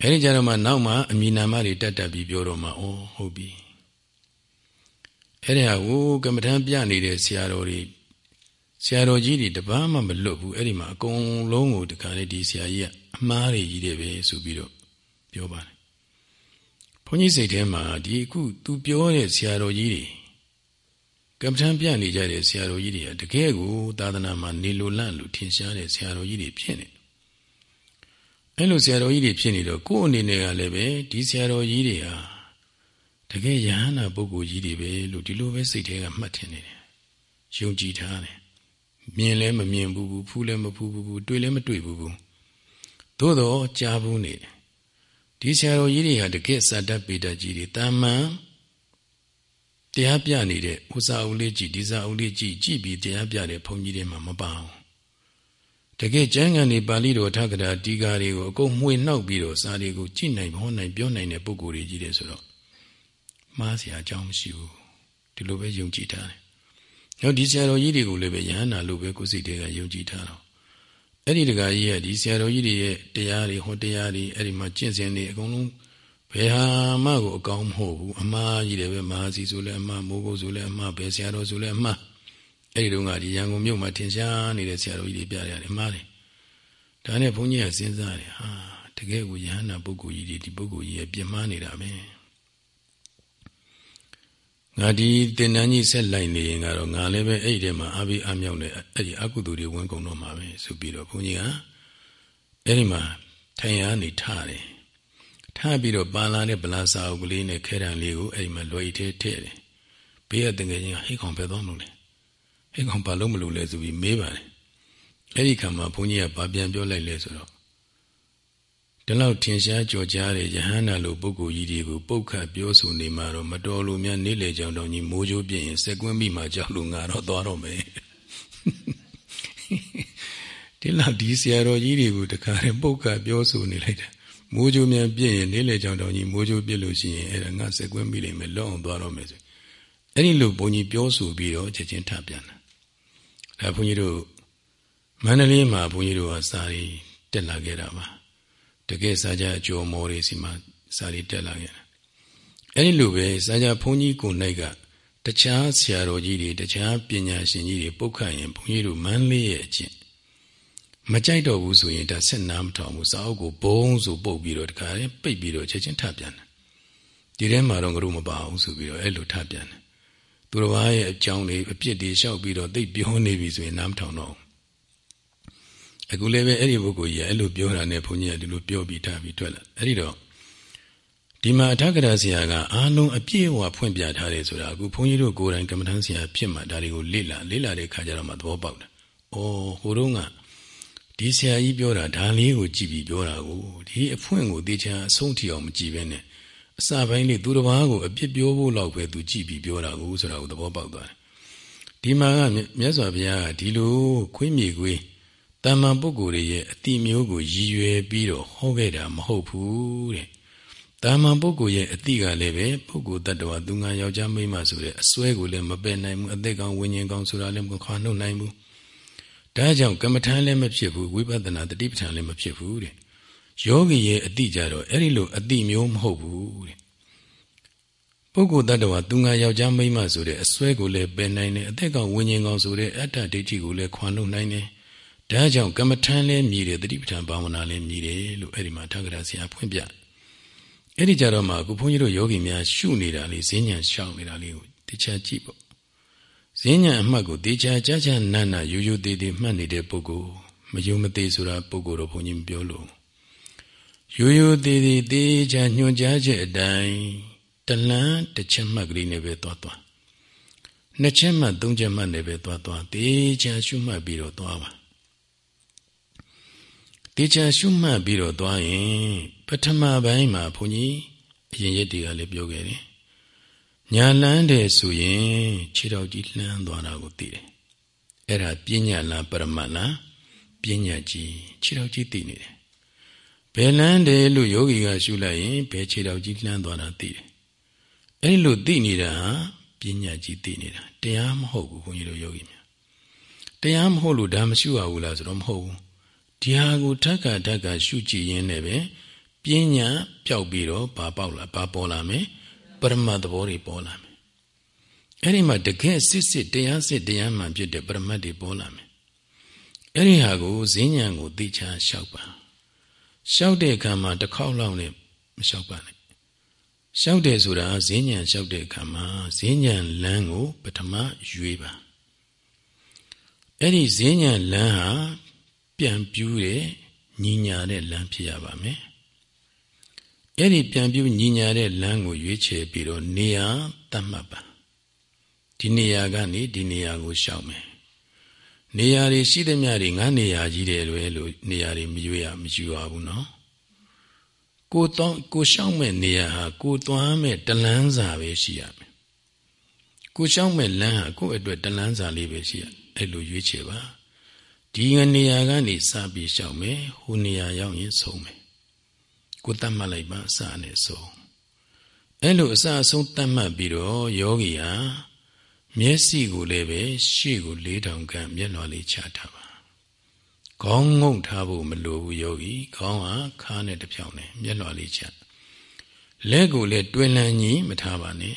အဲ့ဒီကြတော့မှနောက်မှအမိနာမတွေတက်တက်ပြီးပြောတော့မှဩဟုတ်ပြီအဲ့ဒီဟာကိုကမ္မထံပြနေတဲ့ဆရာတော်တွေဆရာတော်ကြီးတွေတပားမှမလွတ်ဘူးအဲ့ဒီမှာအကုန်လုံးကိုတခါလေဒီဆရာကြီးကအမှားတွေကြီးတယ်ပဲဆိုပြီးတော့ပြောပါတယ် ဘုန်းကြီးစိတ်ထဲမှာဒီအခုသူပြောတဲ့ဆရာတော်ကြီးတွေကမ္မထံပြနေကြတဲ့ဆရာတော်ကြီးတွေကတကယ်ကိုသာသနာမှာနေလိုလန့်လို့ထင်ရှားတဲ့ဆရာတော်ကြီးတွေဖြစ်နေအဲ့လိုဆရာတော်ကြီးတွေဖြစ်နေတော့ကိုယ့်အနေနဲ့ကလည်းပဲဒီဆရာတော်ကြီးတွေဟာတကယ်ယဟန္တာပုဂ္ဂိုလ်ကြီးတွေပဲလို့ဒီလိုပဲစိတ်ထဲကမှတ်ထင်နေတယ်ယုံကြည်ထားတယ်မြင်လည်းမမြင်ဘူးဘူးဖူးလည်းမဖူးဘူးတွေ့လည်းမတွေ့ဘူးဘူးသို့တော့ကြားဘူးနေတယ် ဒီဆရာတော်ကြီးတွေဟာတကယ်စတ္တပေတကြီးတွေတာမန်တရားပြနေတဲ့ဥစာအုပ်လေးကြည့်ဒီစာအုပ်လေးကြည့်ကြည့်ပြီးတရားပြတဲ့ဘုန်းကြီးတွေမှမပါအောင်တကယ်ကျမ်းဂန်တွေပါဠိတော်ထက္ကရာဒီဃာတွေကိုအကုန်မှွေနှောက်ပြီးတော့စာတွေကိုကြည့်နိုင်ဟောနိုင်ပြောနိုင်တဲ့ပုဂ္ဂိုလ်တွေကြီးတယ်ဆိုတော့မှားစရာအကြောင်းမရှိဘူးဒီလိုပဲယုံကြည်ထားတယ်။နောက်ဒီဆရာတော်ကြီးတွေကိုလည်းပဲယဟန္တာလို့ပဲကိုယ်စိတ်တွေကယုံကြည်ထားတော့ အဲ့ဒီတကာကြီးရဲ့ဒီဆရာတော်ကြီးတွေရဲ့တရားတွေဟောတရားတွေအဲ့ဒီမှာကျင့်စဉ်တွေအကုန်လုံးဘယ်ဟာမှကိုအကောင်းမဟုတ်ဘူးအမှားကြီးတယ်ပဲမဟာစီဆိုလည်းအမှားမိုးကုတ်ဆိုလည်းအမှားဘယ်ဆရာတော်ဆိုလည်းအမှားအဲ့ဒီတုန်းကဒီရန်ကုန်မြို့မှာထင်ရှားနေတဲ့ဆရာတော်ကြီးတွေပြရတယ်မှားတယ်ဒါနဲ့ဘုန်းကြီးကစဉ်းစားတယ်ဟာတကယ်ကိုယဟန္တာပုဂ္ဂိုလ်ကြီးတွေဒီပုဂ္ဂိုလ်ကြီးရဲ့ပြင်းမှားနေတာပဲ ငါဒီတင်တန်းကြီးဆက်လိုက်နေရင်ကတော့ငါလည်းပဲအဲ့ဒီထဲမှာအာဘိအမြောက်နဲ့အဲ့ဒီအကုသိုလ်တွေဝင်ကုန်တော့မှာပဲဆိုပြီးတော့ဘုန်းကြီးကအဲ့ဒီမှာထိုင်ရနေထားတယ်ထားပြီးတော့ပန်လာတဲ့ဗလာစာအုပ်ကလေးနဲ့ခဲတံလေးကိုအဲ့ဒီမှာလွယ်ထဲထည့်တယ်ဘေးကတငယ်ချင်းကဟိကောင်ပဲသွားမလို့လေဟိကောင်ဘာလို့မလို့လဲဆိုပြီးမေးပါတယ်အဲ့ဒီခါမှာဘုန်းကြီးကဗာပြန်ပြောလိုက်လဲဆိုတော့ ဒီလောက်ထင်ရှားကြော်ကြားတဲ့ယဟန္တာလိုပုဂ္ဂိုလ်ကြီးတွေကိုပုတ်ခတ်ပြောဆိုနေမှာတော့မတော်လို့များနေလေကြောင်တော်ကြီးမိုးကြိုးပြင်းရင်စက်ကွင်းမိမှာကြောက်လို့ငါတော့သွားတော့မယ်ဒီလောက်ဒီဆရာတော်ကြီးတွေကိုတခါရင်ပုတ်ခတ်ပြောဆိုနေလိုက်တာမိုးကြိုးမြန်ပြင်းရင်နေလေကြောင်တော်ကြီးမိုးကြိုးပြစ်လို့ရှိရင်အဲ့ဒါငါစက်ကွင်းမိလိမ့်မယ်လောအောင်သွားတော့မယ်ဆိုအဲ့ဒီလိုဘုန်းကြီးပြောဆိုပြီးတော့ချက်ချင်းထပြန်တာဒါဘုန်းကြီးတို့မန္တလေးမှာဘုန်းကြီးတို့ကစာရီတက်လာခဲ့တာပါ တကယ်စာကြအကျော်မော်တွေစီမှာစာရီတက်လာခဲ့တာအဲ့ဒီလိုပဲစာကြဘုန်းကြီးကိုနိုင်ကတခြားဆရာတော်ကြီးတွေတခြားပညာရှင်ကြီးတွေပုတ်ခတ်ရင်ဘုန်းကြီးတို့မန္တလေးရဲ့အကျင့်မကြိုက်တော့ဘူးဆိုရင်ဒါဆက်နားမထောင်ဘူးစာအုပ်ကိုဘုံဆိုပုတ်ပြီးတော့တခါရင်ပိတ်ပြီးတော့ချက်ချင်းထပြန်တယ်ဒီထဲမှာတော့ငါတို့မပါဘူးဆိုပြီးတော့အဲ့လိုထပြန်တယ်သူတော်ဘာရဲ့အကြောင်းတွေအပြစ်တွေလျှောက်ပြီးတော့သိပြောနေပြီဆိုရင်နားမထောင်တော့ အခုလည်းပဲအဲ့ဒီပုဂ္ဂိုလ်ကြီးကအဲ့လိုပြောတာနဲ့ဘုန်းကြီးကဒီလိုပြောပြီးထားပြီးထွက်လာအဲ့ဒီတော့ဒီမှာအထက်ကရာဆရာကအားလုံးအပြည့်အဝဖွင့်ပြထားတယ်ဆိုတာအခုဘုန်းကြီးတို့ကိုယ်တိုင်ကမ္မထမ်းဆရာဖြစ်မှဒါတွေကိုလေ့လာလေ့လာတဲ့ခါကျတော့မှသဘောပေါက်တယ်။အော်ဟိုတုန်းကဒီဆရာကြီးပြောတာဒါလေးကိုကြည့်ပြီးပြောတာကိုဒီအဖွင့်ကိုတေချာအဆုံးထီအောင်မကြည့်ဘဲနဲ့အစပိုင်းလေးသူတစ်ပါးကိုအပြစ်ပြောဖို့လောက်ပဲသူကြည့်ပြီးပြောတာကိုဆိုတာကိုသဘောပေါက်သွားတယ်။ဒီမှာကမြတ်စွာဘုရားကဒီလိုခွေးမြေခွေး တမ္မာပုဂ္ဂိုလ်တွေရဲ့အတိမျိုးကိုရည်ရွယ်ပြီးတော့ဟောခဲ့တာမဟုတ်ဘူးတဲ့။တာမန်ပုဂ္ဂိုလ်ရဲ့အတိကလည်းပဲပုဂ္ဂိုလ်တ attva သူငါယောက်ျားမိန်းမဆိုတဲ့အစွဲကိုလည်းမပယ်နိုင်ဘူးအသက်ကောင်ဝิญဉ်ကောင်ဆိုတာလည်းမခွာနှုတ်နိုင်ဘူး။ဒါကြောင့်ကမ္မထမ်းလည်းမဖြစ်ဘူးဝိပဿနာတတိပဋ္ဌာန်လည်းမဖြစ်ဘူးတဲ့။ယောဂီရဲ့အတိကြတော့အဲ့ဒီလိုအတိမျိုးမဟုတ်ဘူးတဲ့။ပုဂ္ဂိုလ်တ attva သူငါယောက်ျားမိန်းမဆိုတဲ့အစွဲကိုလည်းပယ်နိုင်တယ်အသက်ကောင်ဝิญဉ်ကောင်ဆိုတဲ့အတ္တဒိဋ္ဌိကိုလည်းခွာနှုတ်နိုင်တယ် ဒါကြောင့်ကမ္မထမ်းလဲမြည်တယ်တတိပဋ္ဌာန်ဘာဝနာလဲမြည်တယ်လို့အဲ့ဒီမှာထာဂရဆရာဖွင့်ပြအဲ့ဒီကြတော့မှအခုဘုန်းကြီးတို့ယောဂီများရှုနေတာလေးဈဉ္ဉံရှောင်နေတာလေးကိုတရားကြည့်ပေါ့ဈဉ္ဉံအမှတ်ကိုတရားကြကြနန်းနာယူယူသေးသေးမှတ်နေတဲ့ပုဂ္ဂိုလ်မယုံမသေးဆိုတာပုဂ္ဂိုလ်တော့ဘုန်းကြီးမပြောလို့ယူယူသေးသေးတရားညွှန်ကြားချက်အတိုင်းတလန်းတစ်ချက်မှတ်ကလေးနဲ့ပဲသွားသွားနှစ်ချက်မှတ်သုံးချက်မှတ်နဲ့ပဲသွားသွားတရားရှုမှတ်ပြီးတော့သွားပါ တေချာရှုမှတ်ပြီးတော့သွားရင် ပထမပိုင်းမှာဘုန်းကြီးအရင်ရက်တွေကလည်းပြောခဲ့တယ်ညာလန်းတယ်ဆိုရင်ခြေတော်ကြီးလှမ်းသွားတာကိုသိတယ်အဲ့ဒါပညာလားပရမတ်လားပညာကြီးခြေတော်ကြီးသိနေတယ်ဘယ်လန်းတယ်လို့ယောဂီကရှုလိုက်ရင်ဘယ်ခြေတော်ကြီးလှမ်းသွားတာသိတယ်အဲ့လိုသိနေတာဟာပညာကြီးသိနေတာတရားမဟုတ်ဘူးဘုန်းကြီးတို့ယောဂီများတရားမဟုတ်လို့ဒါမရှုရဘူးလားဆိုတော့မဟုတ်ဘူး ဒီဟာကိုဓက္ကဓက္ကရှုကြည့်ရင်းနဲ့ပဲပညာပျောက်ပြီးတော့ဘာပေါက်လာဘာပေါ်လာမယ်ပရမတ်သဘောတွေပေါ်လာမယ်အဲ့ဒီမှာတကယ်စစ်စစ်တရားစစ်တရားမှန်ဖြစ်တဲ့ပရမတ်တွေပေါ်လာမယ်အဲ့ဒီဟာကိုဈဉ္ဉံကိုသိချာလျှောက်ပါလျှောက်တဲ့အခါမှာတစ်ခေါက်လောက်နဲ့မလျှောက်ပါနဲ့လျှောက်တယ်ဆိုတာဈဉ္ဉံလျှောက်တဲ့အခါမှာဈဉ္ဉံလမ်းကို ပထမရွေးပါအဲ့ဒီဈဉ္ဉံလမ်းဟာ ပြန်ပြူးတဲ့ညီညာတဲ့လမ်းဖြစ်ရပါမယ်အဲ့ဒီပြန်ပြူးညီညာတဲ့လမ်းကိုရွေးချယ်ပြီးတော့နေရာတတ်မှတ်ပါဒီနေရာကနေဒီနေရာကိုရှောက်မယ်နေရာတွေရှိသမျှတွေငါနေရာကြီးတယ်လွယ်လို့နေရာတွေမရွေးရမယူရဘူးနော်ကိုတောင်းကိုရှောက်မဲ့နေရာဟာကိုသွားမဲ့တလန်းစာပဲရှိရမယ်ကိုရှောက်မဲ့လမ်းဟာကိုယ့်အတွက်တလန်းစာလေးပဲရှိရအဲ့လိုရွေးချယ်ပါ ဒီနေရာကနေစပြီးရှောက်မယ်ဟိုနေရာရောက်ရင်ဆုံးမယ်ကိုတတ်မှတ်လိုက်ပါအစနဲ့ဆုံးအဲ့လိုအစအဆုံးတတ်မှတ်ပြီးတော့ယောဂီဟာမျက်စိကိုလည်းပဲရှေ့ကို၄တောင်ကမျက်လွှာလေးချထားပါခေါင်းငုံထားဖို့မလိုဘူးယောဂီခေါင်းဟာခါနဲ့တစ်ဖြောင်းနဲ့မျက်လွှာလေးချလက်ကိုလည်းတွင်လန်းကြီးမထားပါနဲ့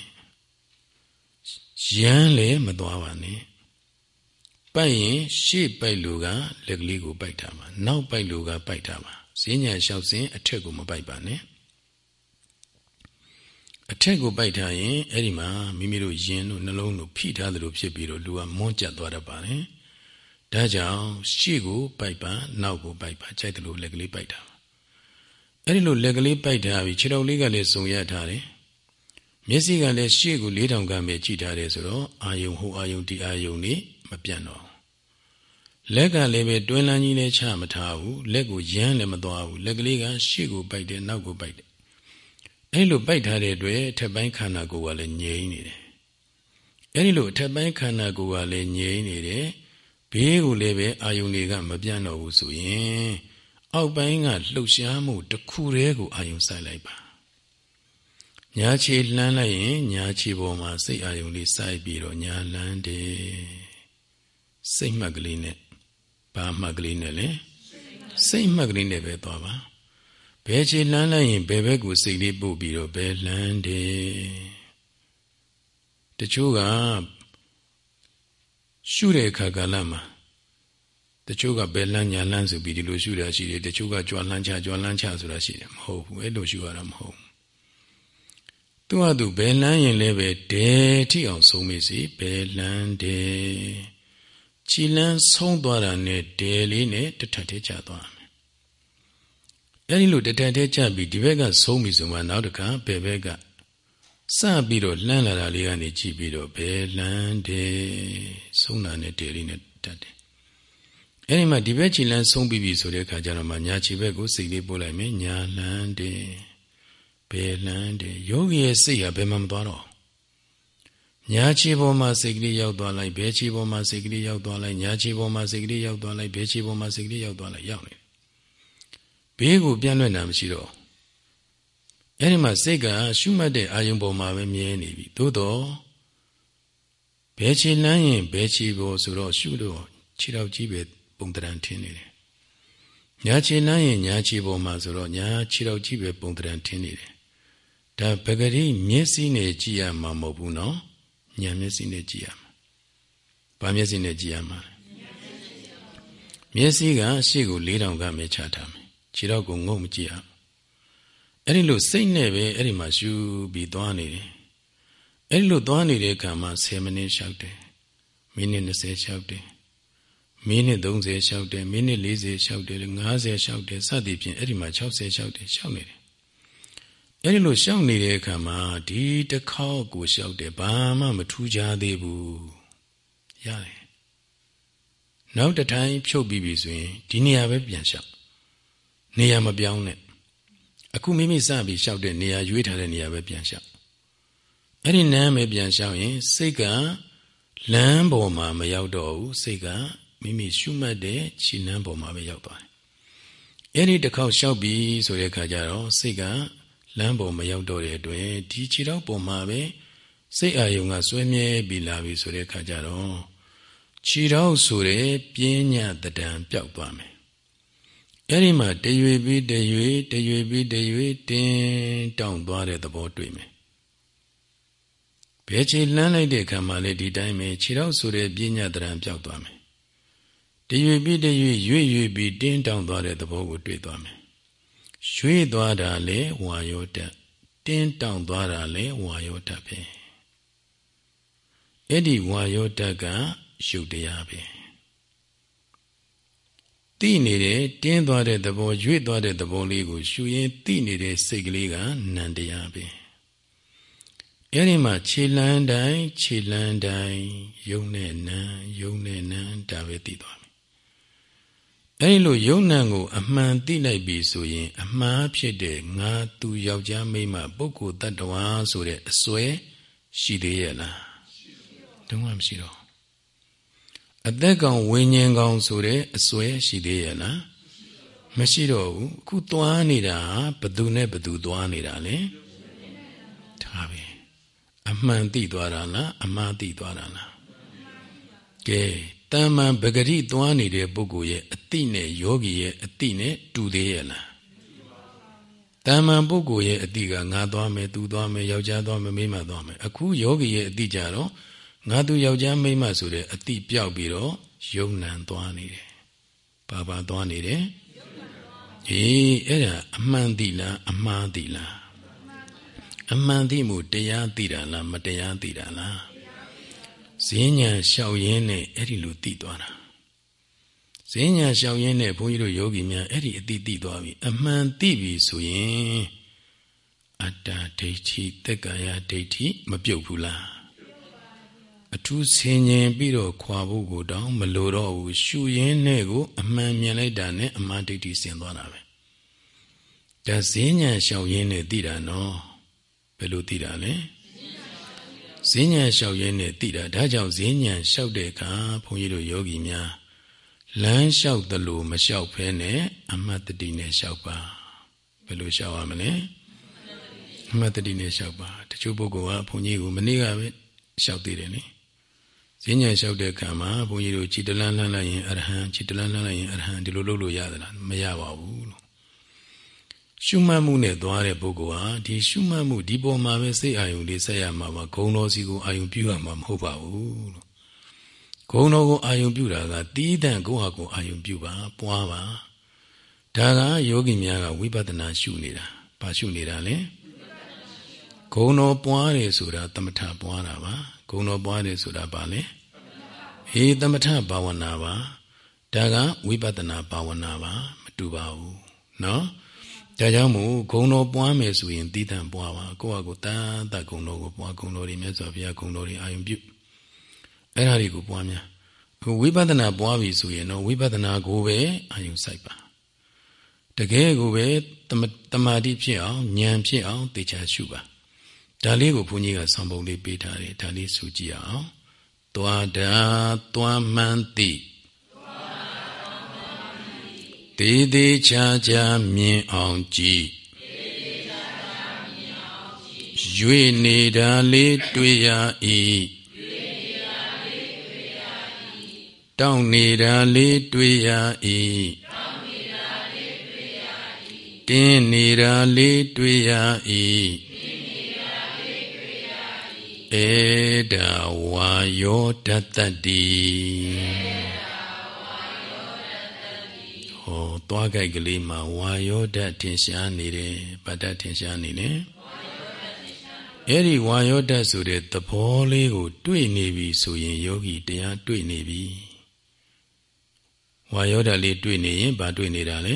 ရမ်းလည်းမသွားပါနဲ့ ပိုက်ရင်ရှေ့ပိုက်လူကလက်ကလေးကိုပိုက်ထားပါနောက်ပိုက်လူကပိုက်ထားပါဈဉ္ညာလျှောက်စဉ်အထက်ကိုမပိုက်ပါနဲ့အထက်ကိုပိုက်ထားရင်အဲ့ဒီမှာမိမိတို့ယင်တို့နှလုံးတို့ဖိထားသလိုဖြစ်ပြီးတော့လူကမွန်းကျက်သွားတတ်ပါတယ်ဒါကြောင့်ရှေ့ကိုပိုက်ပါနောက်ကိုပိုက်ပါကြိုက်တယ်လို့လက်ကလေးပိုက်ထားပါအဲ့ဒီလိုလက်ကလေးပိုက်ထားပြီးခြေတော်လေးကလည်းစုံရထားတယ်မျက်စိကလည်းရှေ့ကို၄တောင်ကပဲကြည့်ထားတယ်ဆိုတော့အာယုံဟိုအာယုံဒီအာယုံနေမပြတ်တော့ လက်ကလည်းပဲတွင်းလန်းကြီးလည်းချမထားဘူးလက်ကိုရမ်းလည်းမသွားဘူးလက်ကလေးကရှေ့ကိုပိုက်တယ်နောက်ကိုပိုက်တယ်အဲ့လိုပိုက်ထားတဲ့အတွက်ထက်ပိုင်းခန္ဓာကိုယ်ကလည်းငြိမ်နေတယ်အဲ့ဒီလိုအထက်ပိုင်းခန္ဓာကိုယ်ကလည်းငြိမ်နေတယ်ဘေးကိုလည်းပဲအာယုန်တွေကမပြန့်တော့ဘူးဆိုရင်အောက်ပိုင်းကလှုပ်ရှားမှုတစ်ခုတည်းကိုအာယုန်စိုက်လိုက်ပါညာခြေလှမ်းလိုက်ရင်ညာခြေပေါ်မှာစိတ်အာယုန်လေးစိုက်ပြီးတော့ညာလှမ်းတယ်စိတ်မှတ်ကလေးနဲ့ ဘာမှတ်ကလေးနဲ့လဲစိတ်မှတ်ကလေးနဲ့ပဲသွားပါဘယ်ခြေလှမ်းလိုက်ရင်ဘယ်ဘက်ကိုစိတ်လေးပို့ပြီးတော့ဘယ်လှမ်းတယ်တချို့ကရှုတဲ့အခါကာလမှာတချို့ကဘယ်လှမ်းညာလှမ်းဆိုပြီးဒီလိုရှုတာရှိတယ်တချို့ကကြွားလှမ်းချကြွားလှမ်းချဆိုတာရှိတယ်မဟုတ်ဘူးအဲ့လိုရှုရတာမဟုတ်သူ့ဟာသူဘယ်လှမ်းရင်လည်းပဲဒဲထိအောင်ဆုံးမေစီဘယ်လှမ်းတယ် ခြိလန်းဆုံးသွားတာနဲ့ဒဲလေးနဲ့တထက်ထဲကျသွားမယ်အဲ့ဒီလိုတထက်ထဲကျပြီးဒီဘက်ကဆုံးပြီဆိုမှနောက်တစ်ခါဘယ်ဘက်ကစပြီးတော့လှမ်းလာတာလေးကနေကြည့်ပြီးတော့ဘယ်လှမ်းတယ်ဆုံးတာနဲ့ဒဲလေးနဲ့တတ်တယ်အဲ့ဒီမှာဒီဘက်ခြေလန်းဆုံးပြီးပြီဆိုတဲ့အခါကျတော့မှညာခြေဘက်ကိုစိတ်လေးပို့လိုက်မယ်ညာလန်းတယ်ဘယ်လန်းတယ်ယောဂီရဲ့စိတ်ဟာဘယ်မှမသွားတော့ ညာခြေပေါ်မှာစိတ်ကလေးရောက်သွားလိုက်ဘယ်ခြေပေါ်မှာစိတ်ကလေးရောက်သွားလိုက်ညာခြေပေါ်မှာစိတ်ကလေးရောက်သွားလိုက်ဘယ်ခြေပေါ်မှာစိတ်ကလေးရောက်သွားလိုက်ရောက်နေဘေးကိုပြန့်လွင့်တာမရှိတော့အဲ့ဒီမှာစိတ်ကရှုမှတ်တဲ့အာယုံပေါ်မှာပဲမြဲနေပြီသို့တော့ဘယ်ခြေလန်းရင်ဘယ်ခြေပေါ်ဆိုတော့ရှုတော့ခြေတော့ကြီးပဲပုံတရံထင်းနေတယ်ညာခြေလမ်းရင်ညာခြေပေါ်မှာဆိုတော့ညာခြေတော့ကြီးပဲပုံတရံထင်းနေတယ်ဒါပဂရိမျက်စိနဲ့ကြည့်ရမှာမဟုတ်ဘူးနော် ညာမျက်စိနဲ့ကြည့်ရမှာဘာမျက်စိနဲ့ကြည့်ရမှာမျက်စိကရှေ့ကို၄တောင်ကမဲချထားမယ်ခြေတော့ကိုငုံမကြည့်ရအဲ့ဒီလိုစိတ်နဲ့ပဲအဲ့ဒီမှာရှူပြီးသွားနေတယ်အဲ့ဒီလိုသွားနေတဲ့အခါမှာ10မိနစ်လျှောက်တယ်မိနစ်20လျှောက်တယ်မိနစ်30လျှောက်တယ်မိနစ်40လျှောက်တယ်50လျှောက်တယ်စသည်ဖြင့်အဲ့ဒီမှာ60လျှောက်တယ်လျှောက်နေတယ် အဲ့ဒီလိုလျှောက်နေတဲ့အခါမှာဒီတစ်ခေါက်ကိုလျှောက်တယ်ဘာမှမထူးခြားသေးဘူးရတယ်နောက်တစ်ထိုင်ဖြုတ်ပြီးပြီဆိုရင်ဒီနေရာပဲပြန်လျှောက်နေရာမပြောင်းနဲ့အခုမိမိစပြီးလျှောက်တဲ့နေရာရွေးထားတဲ့နေရာပဲပြန်လျှောက်အဲ့ဒီနမ်းပဲပြန်လျှောက်ရင် စိတ်ကလမ်းပေါ်မှာမရောက်တော့ဘူးစိတ်ကမိမိရှုမှတ်တဲ့ခြေနှမ်းပေါ်မှာပဲရောက်သွားတယ်။အဲ့ဒီတစ်ခေါက်လျှောက်ပြီးဆိုတဲ့အခါကျတော့စိတ်က လမ်းပေါ်မရောက်တော့တဲ့အတွက်ဒီခြေတော့ပေါ်မှာပဲစိတ်အာယုံကစွဲမြဲပြီးလာပြီဆိုတဲ့အခါကျတော့ခြေတော့ဆိုတဲ့ပြင်းညတဒံပျောက်သွားမယ်။အဲ့ဒီမှာတရွေပြီးတရွေတရွေပြီးတရွေတင်းတောင့်သွားတဲ့သဘောတွေ့မယ်။ဘယ်ခြေလှမ်းလိုက်တဲ့အခါမှာလေဒီတိုင်းပဲခြေတော့ဆိုတဲ့ပြင်းညတဒံပျောက်သွားမယ်တရွေပြီးတရွေရွေ့ရွေ့ပြီးတင်းတောင်သွားတဲ့သဘောကိုတွေ့သွားမယ် ရွေ့သွားတာလေဝါယောတတင်းတောင်သွားတာလေဝါယောတပဲအဲ့ဒီဝါယောတကရှုတရားပဲတိနေတဲ့တင်းသွားတဲ့သဘောရွေ့သွားတဲ့သဘောလေးကိုရှုရင်တိနေတဲ့စိတ်ကလေးကနန္တရားပဲအဲ့ဒီမှာခြေလန်းတိုင်းခြေလန်းတိုင်းယုံနဲ့နံယုံနဲ့နံဒါပဲသိသွား အဲဒီလိုယုံ nant ကို အမှန်သိလိုက်ပြီဆိုရင် အမှားဖြစ်တဲ့ငါသူယောက်ျားမိန်းမပုဂ္ဂိုလ်တ attva ဆိုတဲ့အစွဲရှိသေးရဲ့လားတုံးမရှိတော့အသက်ကောင်ဝိညာဉ်ကောင်ဆိုတဲ့အစွဲရှိသေးရဲ့လားမရှိတော့ဘူးအခုသွားနေတာဘသူနဲ့ဘသူသွားနေတာလဲဒါပဲအမှန်သိသွားတာလားအမှားသိသွားတာလားကဲ တမ္မာပဂရိသွားနေတဲ့ပုဂ္ဂိုလ်ရဲ့အတိနဲ့ယောဂီရဲ့အတိနဲ့တူသေးရဲ့လားတမ္မာပုဂ္ဂိုလ်ရဲ့အတိကငါသွားမယ်သူသွားမယ်ယောက်ျားသွားမယ်မိန်းမသွားမယ်အခုယောဂီရဲ့အတိကြတော့ငါသူယောက်ျားမိန်းမဆိုတဲ့အတိပြောက်ပြီးတော့ယုံနံသွားနေတယ်ဘာဘာသွားနေတယ်အေးအဲ့ဒါအမှန်သိလားအမှားသိလားအမှန်သိမှုတရားသိတာလားမတရားသိတာလား ဈဉ္ညာလျှောက်ရင်းနဲ့အဲ့ဒီလိုသိသွားတာဈဉ္ညာလျှောက်ရင်းနဲ့ဘုန်းကြီးတို့ယောဂီများအဲ့ဒီအတိသိသွားပြီအမှန်သိပြီဆိုရင်အတ္တဒိဋ္ဌိတက္ကာယဒိဋ္ဌိမပြုတ်ဘူးလားအထူးဆင်ញင်ပြီးတော့ခွာဖို့ကိုတောင်းမလိုတော့ဘူးရှုရင်းနဲ့ကိုအမှန်မြင်လိုက်တာနဲ့အမှန်ဒိဋ္ဌိဆင်သွားတာပဲဒါဈဉ္ညာလျှောက်ရင်းနဲ့သိတာနော်ဘယ်လိုသိတာလဲ ဈဉ္ညာလျှောက်ရင်းနဲ့သိတာဒါကြောင့်ဈဉ္ညာလျှောက်တဲ့အခါဘုန်းကြီးတို့ယောဂီများလမ်းလျှောက်သလိုမလျှောက်ဖဲနဲ့အမှတ်တတိနဲ့လျှောက်ပါဘယ်လိုလျှောက်ရမလဲအမှတ်တတိနဲ့လျှောက်ပါတချို့ပုဂ္ဂိုလ်ကဘုန်းကြီးကိုမနေ့ကပဲလျှောက်သေးတယ်နိဈဉ္ညာလျှောက်တဲ့ခံမှာဘုန်းကြီးတို့ခြေတလန်းလှမ်းလိုက်ရင်အရဟံခြေတလန်းလှမ်းလိုက်ရင်အရဟံဒီလိုလုပ်လို့ရသလားမရပါဘူးလို့ ရှုမှတ်မှုနဲ့သွားတဲ့ပုဂ္ဂိုလ်ဟာဒီရှုမှတ်မှုဒီပေါ်မှာပဲစိတ်အာယုံလေးဆက်ရမှာပါဂုံတော်စီကိုအာယုံပြုရမှာမဟုတ်ပါဘူးလို့ဂုံတော်ကိုအာယုံပြုတာကတီးတန့်ကိုဟာကိုအာယုံပြုပါပွားပါဒါကယောဂီများကဝိပဿနာရှုနေတာဘာရှုနေတာလဲဂုံတော်ပွားတယ်ဆိုတာတမထပွားတာပါဂုံတော်ပွားတယ်ဆိုတာဘာလဲအေးတမထဘာဝနာပါဒါကဝိပဿနာဘာဝနာပါမတူပါဘူးနော် ဒါကြောင့်မို့ဂုံတော်ပွားမယ်ဆိုရင်တည်တံ့ပွားပါကိုယ့်ဟာကိုယ်တန်တဂုံတော်ကိုပွားဂုံတော်တွေမြတ်စွာဘုရားဂုံတော်တွေအာယုံပြုအဲ့ဒါတွေကိုပွားများခုဝိပဿနာပွားပြီဆိုရင်တော့ဝိပဿနာကိုပဲအာယုံစိုက်ပါတကယ်ကိုပဲတမာတိဖြစ်အောင်ဉာဏ်ဖြစ်အောင်သိချာရှုပါဒါလေးကိုဘုန်းကြီးကဆောင်းပုံလေးပေးထားတယ်ဒါလေးဆိုကြည့်အောင်သွားတာသွားမှန်းသိ တေးသေးချာချာမြင်အောင်ကြည့်ရွေနေတာလေးတွေ့ရ၏တောင်းနေတာလေးတွေ့ရ၏တင်းနေတာလေးတွေ့ရ၏ဧဒဝါယောတတ္တိ ဟောသွားကြိုက်ကလေးမှာဝါယောဓာတ်ထင်ရှားနေတယ်ဗတ္တထင်ရှားနေတယ်အဲ့ဒီဝါယောဓာတ်ဆိုတဲ့သဘောလေးကို တွေ့နေပြီဆိုရင်ယောဂီတရားတွေ့နေပြီဝါယောဓာတ်လေးတွေ့နေရင်ဘာတွေ့နေတာလဲ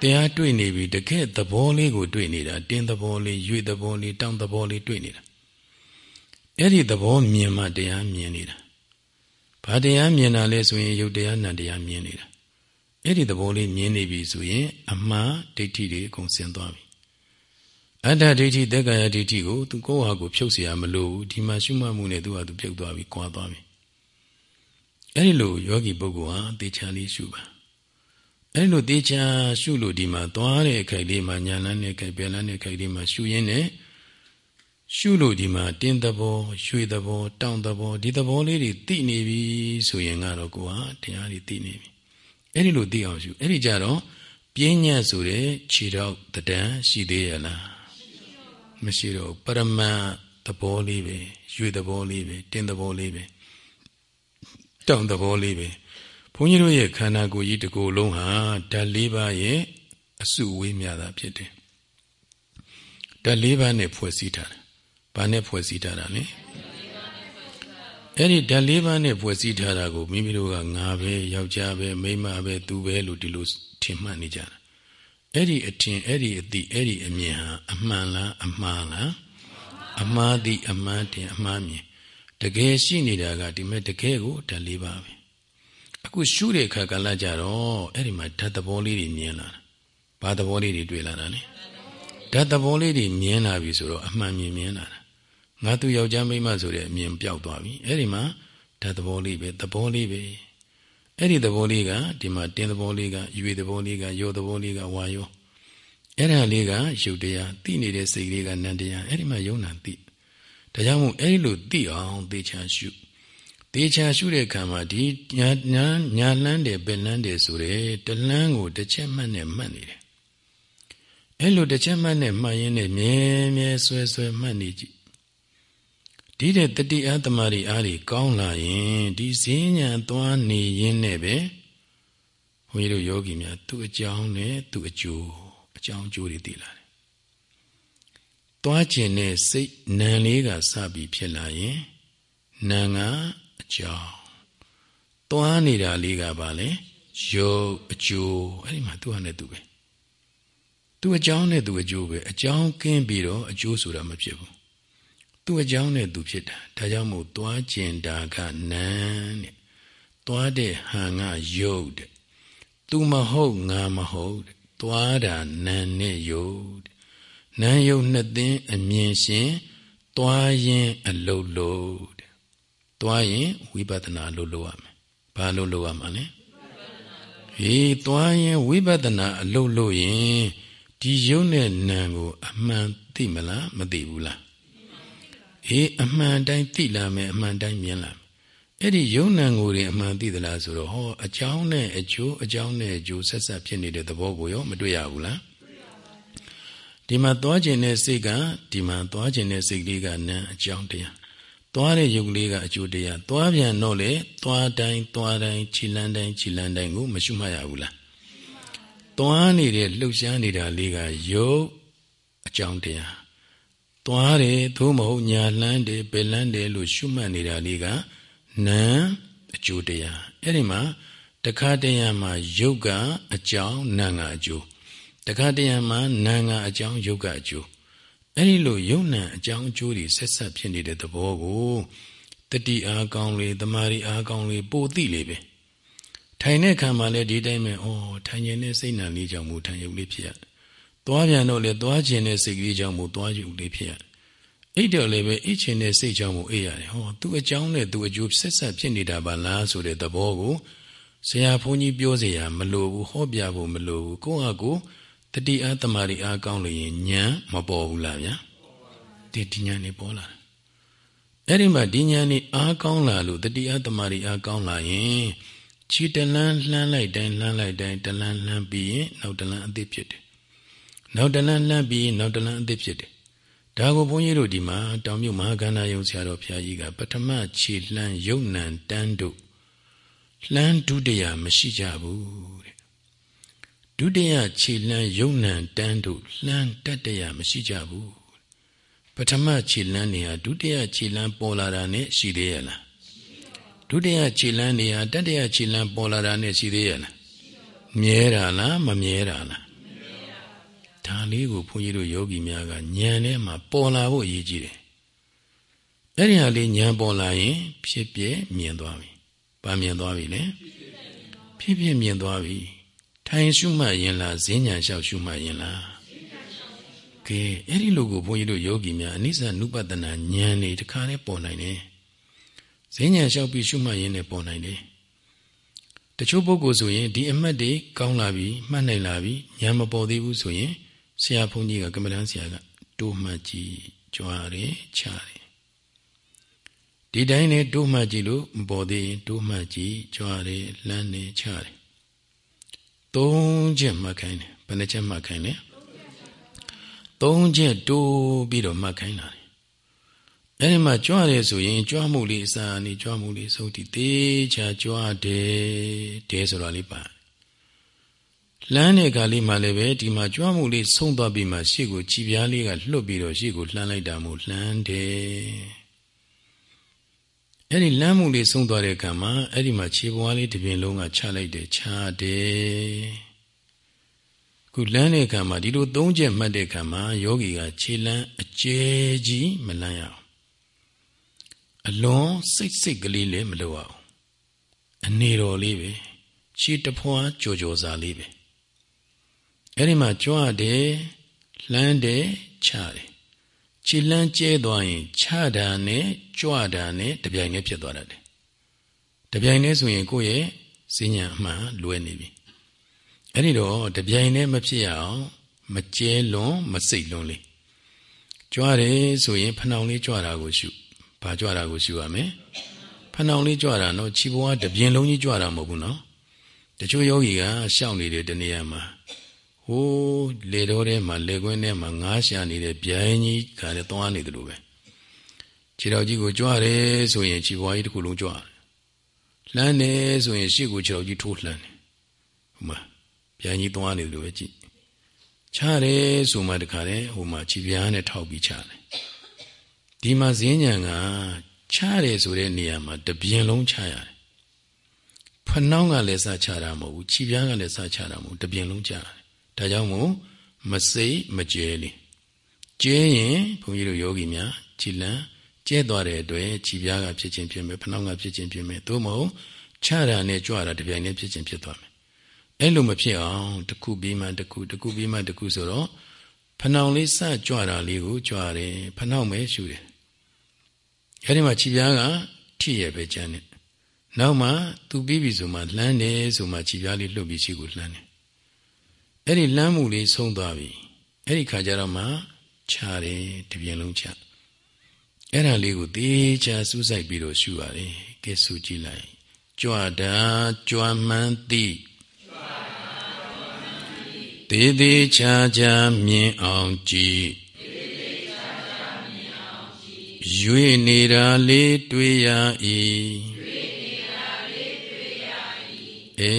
တရားတွေ့နေပြီတကယ်သဘောလေးကိုတွေ့နေတာတင်းသဘောလေးရွေသဘောလေးတောင်းသဘောလေးတွေ့နေတာအဲ့ဒီသဘောမြင်မှတရားမြင်နေတာဘာတရားမြင်တာလဲဆိုရင်ယုတ်တရားနံတရားမြင်နေတာ အဲ့ဒီသဘောလေးမြင်နေပြီဆိုရင် အမှားဒိဋ္ဌိတွေအကုန်ဆင်းသွားပြီအတ္တဒိဋ္ဌိသက်ကာယဒိဋ္ဌိကိုသူကိုယ့်ဟာကိုဖြုတ်เสียမလို့ဒီမှာရှုမှတ်မှုနဲ့သူ့ဟာသူပြုတ်သွားပြီ၊ကွာသွားပြီအဲ့ဒီလိုယောဂီပုဂ္ဂိုလ်ဟာတေချာလေးရှုပါအဲ့ဒီလိုတေချာရှုလို့ဒီမှာသွားတဲ့အခိုက်လေးမှာညာလန်းတဲ့အခိုက်ပြန်လန်းတဲ့အခိုက်လေးမှာရှုရင်းနဲ့ရှုလို့ဒီမှာတင်းသဘောရွှေသဘောတောင်သဘောဒီသဘောလေးတွေသိနေပြီဆိုရင်ကတော့ကိုဟာတရားတွေသိနေပြီ အဲ့ဒီလိုသိအောင်ရှုအဲ့ဒီကြတော့ပြင်းညတ်ဆိုတဲ့ခြေတော့တံရှိသေးရလားမရှိတော့ပရမတ်သဘောလေးပဲရွှေသဘောလေးပဲတင်းသဘောလေးပဲတောင်သဘောလေးပဲဘုန်းကြီးတို့ရဲ့ခန္ဓာကိုယ်ကြီးတစ်ကိုယ်လုံးဟာဓာတ်လေးပါးရဲ့အစုဝေးများတာဖြစ်တယ်ဓာတ်လေးပါးနဲ့ဖွဲ့စည်းထားတယ်ဘာနဲ့ဖွဲ့စည်းထားတာလဲ အဲ့ဒီဓာတ်လေးပါးနဲ့ဖွဲ့စည်းထားတာကိုမိမိတို့ကငါပဲယောက်ျားပဲမိန်းမပဲသူပဲလို့ဒီလိုထင်မှတ်နေကြတာအဲ့ဒီအထင်အဲ့ဒီအတိအဲ့ဒီအမြင်ဟာအမှန်လားအမှားလားအမှားသည်အမှန်တင်အမှားမြင်တကယ်ရှိနေတာကဒီမဲ့တကယ်ကိုဓာတ်လေးပါပဲအခုရှုတဲ့အခါကလည်းကြတော့အဲ့ဒီမှာဓာတ်သဘောလေးတွေမြင်လာတာဘာသဘောလေးတွေတွေ့လာတာလဲဓာတ်သဘောလေးတွေမြင်လာပြီဆိုတော့အမှန်မြင်မြင်လာတာ ငါသူယောက်ျားမိန်းမဆိုတဲ့အမြင်ပျောက်သွားပြီအဲ့ဒီမှာဓာတ်သဘောလေးပဲသဘောလေးပဲအဲ့ဒီသဘောလေးကဒီမှာတင်းသဘောလေးကရွေသဘောလေးကယောသဘောလေးကဝါယောအဲ့ဒါလေးကရုပ်တရားသိနေတဲ့စိတ်လေးကနံတရားအဲ့ဒီမှာယုံနာသိဒါကြောင့်မို့အဲ့ဒီလိုသိအောင်သေချာရှုသေချာရှုတဲ့အခါမှာဒီညာညာညာလန်းတယ်ပဲလန်းတယ်ဆိုတဲ့တလန်းကိုတစ်ချက်မှတ်နဲ့မှတ်နေတယ်အဲ့လိုတစ်ချက်မှတ်နဲ့မှတ်ရင်းနဲ့မြဲမြဲဆွဲဆွဲမှတ်နေကြည့် ဒီတဲ့တတိအသမารီအားကြီးကောင်းလာရင်ဒီဈဉ္ညာသွားနေရင်းနဲ့ပဲဘုန်းကြီးတို့ယောဂီများသူ့အကြောင်းနဲ့သူ့အကျိုးအကြောင်းအကျိုးတွေသိလာတယ်။သွားခြင်းနဲ့စိတ်နံလေးကစပြီးဖြစ်လာရင်နံကအကြောင်းသွားနေတာလေးကဘာလဲရုပ်အကျိုးအဲ့ဒီမှာသူ့ဟာနဲ့သူပဲသူ့အကြောင်းနဲ့သူ့အကျိုးပဲအကြောင်းကင်းပြီးတော့အကျိုးဆိုတာမဖြစ်ဘူး သူ့အကြောင်းနဲ့သူဖြစ်တာဒါကြောင့်မို့သွားကျင်တာကနန်းတဲ့သွားတဲ့ဟန်ကယုတ်တဲ့သူမဟုတ်ငါမဟုတ်တဲ့သွားတာနန်းနဲ့ယုတ်တဲ့နန်းယုတ်နှစ်သိင်းအမြင်ရှင်သွားရင်အလုတ်လို့တဲ့သွားရင်ဝိပဿနာလို့လို့ရမယ်ဘာလို့လို့ရမှာလဲဟေးသွားရင်ဝိပဿနာအလုတ်လို့ရင်ဒီယုတ်နဲ့နံကို အမှန်သိမလားမသိဘူးလား အေးအမှန်တိုင်းသိလာမယ်အမှန်တိုင်းမြင်လာအဲ့ဒီယုံနံကိုတွေအမှန်သိသလားဆိုတော့ဟောအကြောင်းနဲ့အကျိုးအကြောင်းနဲ့အကျိုးဆက်ဆက်ဖြစ်နေတဲ့သဘောကိုရောမတွေ့ရဘူးလားဒီမှာသွားခြင်းတဲ့စိတ်ကဒီမှာသွားခြင်းတဲ့စိတ်လေးကနံအကြောင်းတရားသွားတဲ့ယုတ်လေးကအကျိုးတရားသွားပြန်တော့လေသွားတိုင်းသွားတိုင်းခြိလန်းတိုင်းခြိလန်းတိုင်းကိုမရှုမှတ်ရဘူးလားသွားနေတဲ့လှုပ်ရှားနေတာလေးကယုတ်အကြောင်းတရား သွားတယ်သို့မဟုတ်ညာလှမ်းတယ်ပယ်လန်းတယ်လို့ရှုမှတ်နေတာလေးကနာအကျိုးတရားအဲ့ဒီမှာတခါတရံမှာယုတ်ကအကြောင်းနာကအကျိုးတခါတရံမှာနာကအကြောင်းယုတ်ကအကျိုးအဲ့ဒီလိုယုံနံအကြောင်းအကျိုးတွေဆက်ဆက်ဖြစ်နေတဲ့သဘောကိုတတိအားကောင်းလေတမာရီအားကောင်းလေပိုသိလေပဲထိုင်တဲ့ခံမှာလည်းဒီတိုင်းပဲဩထိုင်ရင်နဲ့စိတ်နံလေးကြောင့်မူထိုင်ရုပ်လေးဖြစ်ရ သွားပြန်တော့လေသွားခြင်းနဲ့စိတ်ကလေးကြောင့်မူသွားရုပ်လေးဖြစ်ရအိတ်တော့လည်းပဲအိတ်ခြင်းနဲ့စိတ်ကြောင့်မူအိတ်ရတယ်ဟောသူအကြောင်းနဲ့သူအကျိုးဆက်ဆက်ဖြစ်နေတာပါလားဆိုတဲ့သဘောကိုဆရာဘုန်းကြီးပြောเสียမလိုဘူးဟောပြဖို့မလိုဘူးကိုယ့်ဟာကိုယ်တတိအားတမာရီအားကောင်းလို့ရင်ဉာဏ်မပေါ်ဘူးလားဗျာဒီဒီဉာဏ်နေပေါ်လာအဲ့ဒီမှာဒီဉာဏ်นี่အားကောင်းလာလို့တတိယသမารီအားကောင်းလာရင်ခြေတလန်းလှမ်းလိုက်တိုင်းလှမ်းလိုက်တိုင်းတလန်းလှမ်းပြီးရင်နောက်တလန်းအသစ်ဖြစ်တယ် နောက်တလန်းလှမ်းပြီးနောက်တလန်းအသစ်ဖြစ်တယ်ဒါကိုဘုန်းကြီးတို့ဒီမှာတောင်မြုပ်မဟာကန္နာယုံဆရာတော်ဘုရားကြီးကပထမခြေလှမ်းယုံနံတန်းတို့လှမ်းဒုတိယမရှိကြဘူးတဲ့ဒုတိယခြေလှမ်းယုံနံတန်းတို့လှမ်းတတရမရှိကြဘူးပထမခြေလှမ်းနေဟာဒုတိယခြေလှမ်းပေါ်လာတာနဲ့ရှိသေးရဲ့လားဒုတိယခြေလှမ်းနေဟာတတိယခြေလှမ်းပေါ်လာတာနဲ့ရှိသေးရဲ့လားမြဲတာလားမမြဲတာလား ဒါလေးကိုဘုန်းကြီးတို့ယောဂီများကဉာဏ်ထဲမှာပေါ်လာဖို့အရေးကြီးတယ်အဲ့ဒီဟာလေးဉာဏ်ပေါ်လာရင် ဖြစ်ပြမြင်သွားပြီ။ဘာမြင်သွားပြီလဲ။ဖြစ်ပြမြင်သွားပြီ။ထိုင်ရှုမှတ်ရင်လားဈဉ္ညာလျှောက်ရှုမှတ်ရင်လား။ကဲအဲ့ဒီလိုကိုဘုန်းကြီးတို့ယောဂီများအနိစ္စနုပတနာဉာဏ်နေတခါနဲ့ပေါ်နိုင်တယ်။ဈဉ္ညာလျှောက်ပြီးရှုမှတ်ရင်လည်းပေါ်နိုင်တယ်။တချို့ပုဂ္ဂိုလ်ဆိုရင်ဒီအမှတ်တွေကောင်းလာပြီမှတ်နိုင်လာပြီဉာဏ်မပေါ်သေးဘူးဆိုရင် ဆရာဘုန်းကြီးကကမ္မဋ္ဌာန်းဆရာကတိုးမှတ်ကြည့်ကြွားတယ်ချတယ်ဒီတိုင်းနဲ့တိုးမှတ်ကြည့်လို့မပေါ်သေးရင်တိုးမှတ်ကြည့်ကြွားတယ်လမ်းတယ်ချတယ်သုံးချက်မှတ်ခိုင်းတယ်ဘယ်နှချက်မှတ်ခိုင်းလဲသုံးချက်တိုးပြီးတော့မှတ်ခိုင်းလာတယ်အဲဒီမှာကြွားတယ်ဆိုရင်ကြွားမှုလေးအစာနေကြွားမှုလေးစုပ်တည်သေးချာကြွားတယ်တဲဆိုတာလေးပါ လမ်းတဲ့ကလေးမှလည်းပဲဒီမှာကြွားမှုလေးဆုံးသွားပြီးမှရှေ့ကိုခြိပြားလေးကလွတ်ပြီးတော့ရှေ့ကိုလှမ်းလိုက်တာမို့လှမ်းတယ်အဲ့ဒီလမ်းမှုလေးဆုံးသွားတဲ့အခါမှာအဲ့ဒီမှာခြေပွားလေးတစ်ပြင်လုံးကချလိုက်တယ်ချတယ်ခုလမ်းတဲ့အခါမှာဒီလိုသုံးချက်မှတ်တဲ့အခါမှာယောဂီကခြေလမ်းအကျဲကြီးမလမ်းရအောင်အလွန်စိတ်စိတ်ကလေးလည်းမလုပ်အောင်အနေတော်လေးပဲခြေတဖွာကြော်ကြော်စာလေးပဲ အဲ့ဒီမှာကြွတယ်လှမ်းတယ်ချတယ်ခြေလှမ်းကျဲသွားရင်ချတာနဲ့ကြွတာနဲ့တပြိုင်တည်းဖြစ်သွားတတ်တယ်တပြိုင်တည်းဆိုရင်ကိုယ့်ရဲ့စဉ္ညာအမှန်လွဲနေပြီအဲ့ဒီတော့တပြိုင်တည်းမဖြစ်ရအောင်မကျဲလွန်မစိတ်လွန်လေးကြွတယ်ဆိုရင်ဖဏောင်လေးကြွတာကိုရှုဘာကြွတာကိုရှုရမယ်ဖဏောင်လေးကြွတာနော်ခြေပေါ်ကတပြင်းလုံးကြီးကြွတာမဟုတ်ဘူးနော်တချို့ယောဂီကရှောက်နေတယ်တနေရာမှာ ဟိုးလေတော်ထဲမှာလေကွင်းထဲမှာငားရှာနေတဲ့ဗျိုင်းကြီးကလည်းသွားနေတယ်လို့ပဲခြေတော်ကြီးကိုကြွတယ်ဆိုရင်ခြေပွားကြီးတစ်ခုလုံးကြွတယ်လှမ်းတယ်ဆိုရင်ရှေ့ကိုခြေတော်ကြီးထိုးလှမ်းတယ်ဟိုမှာဗျိုင်းကြီးသွားနေတယ်လို့ပဲကြည့်ချတယ်ဆိုမှတခါတည်းဟိုမှာခြေပြားနဲ့ထောက်ပြီးချတယ်ဒီမှာဈဉ္ဉံကချတယ်ဆိုတဲ့နေရာမှာတပြင်းလုံးချရတယ်ဖနှောင်းကလည်းစချတာမဟုတ်ဘူးခြေပြားကလည်းစချတာမဟုတ်တပြင်းလုံးချရတယ် ဒါကြောင့်မို့မစိတ်မကျဲလေကျဲရင်ဘုန်းကြီးတို့ယောဂီများခြေလန်းကျဲသွားတဲ့အတွက်ခြေပြားကဖြစ်ခြင်းဖြစ်မယ်ဖနှောင်းကဖြစ်ခြင်းဖြစ်မယ်သို့မဟုတ်ချတာနဲ့ကြွတာတပြိုင်တည်းဖြစ်ခြင်းဖြစ်သွားမယ်အဲ့လိုမဖြစ်အောင်တစ်ခုပြီးမှတစ်ခုတစ်ခုပြီးမှတစ်ခုဆိုတော့ဖနှောင်းလေးစကြွတာလေးကိုကြွတယ်ဖနှောင်းပဲရှူတယ်အဲ့ဒီမှာခြေပြားကထိရဲ့ပဲကျန်တယ်နောက်မှသူပြီးပြီဆိုမှလှမ်းတယ်ဆိုမှခြေပြားလေးလှုပ်ပြီးခြေကိုလှမ်းတယ် အဲ့ဒီလှမ်းမှုလေးဆုံးသွားပြီအဲ့ဒီခါကျတော့မှခြားတယ်တပြင်းလုံးခြားအဲ့ဒါလေးကိုသေချာစူးစိုက်ပြီးတော့ရှုရတယ်ကဲဆူကြည့်လိုက်ကြွတာကြွမှန်းသည်သေးသေးချာချာမြင်အောင်ကြည့်ရွေနေတာလေးတွေ့ရ၏ ဧ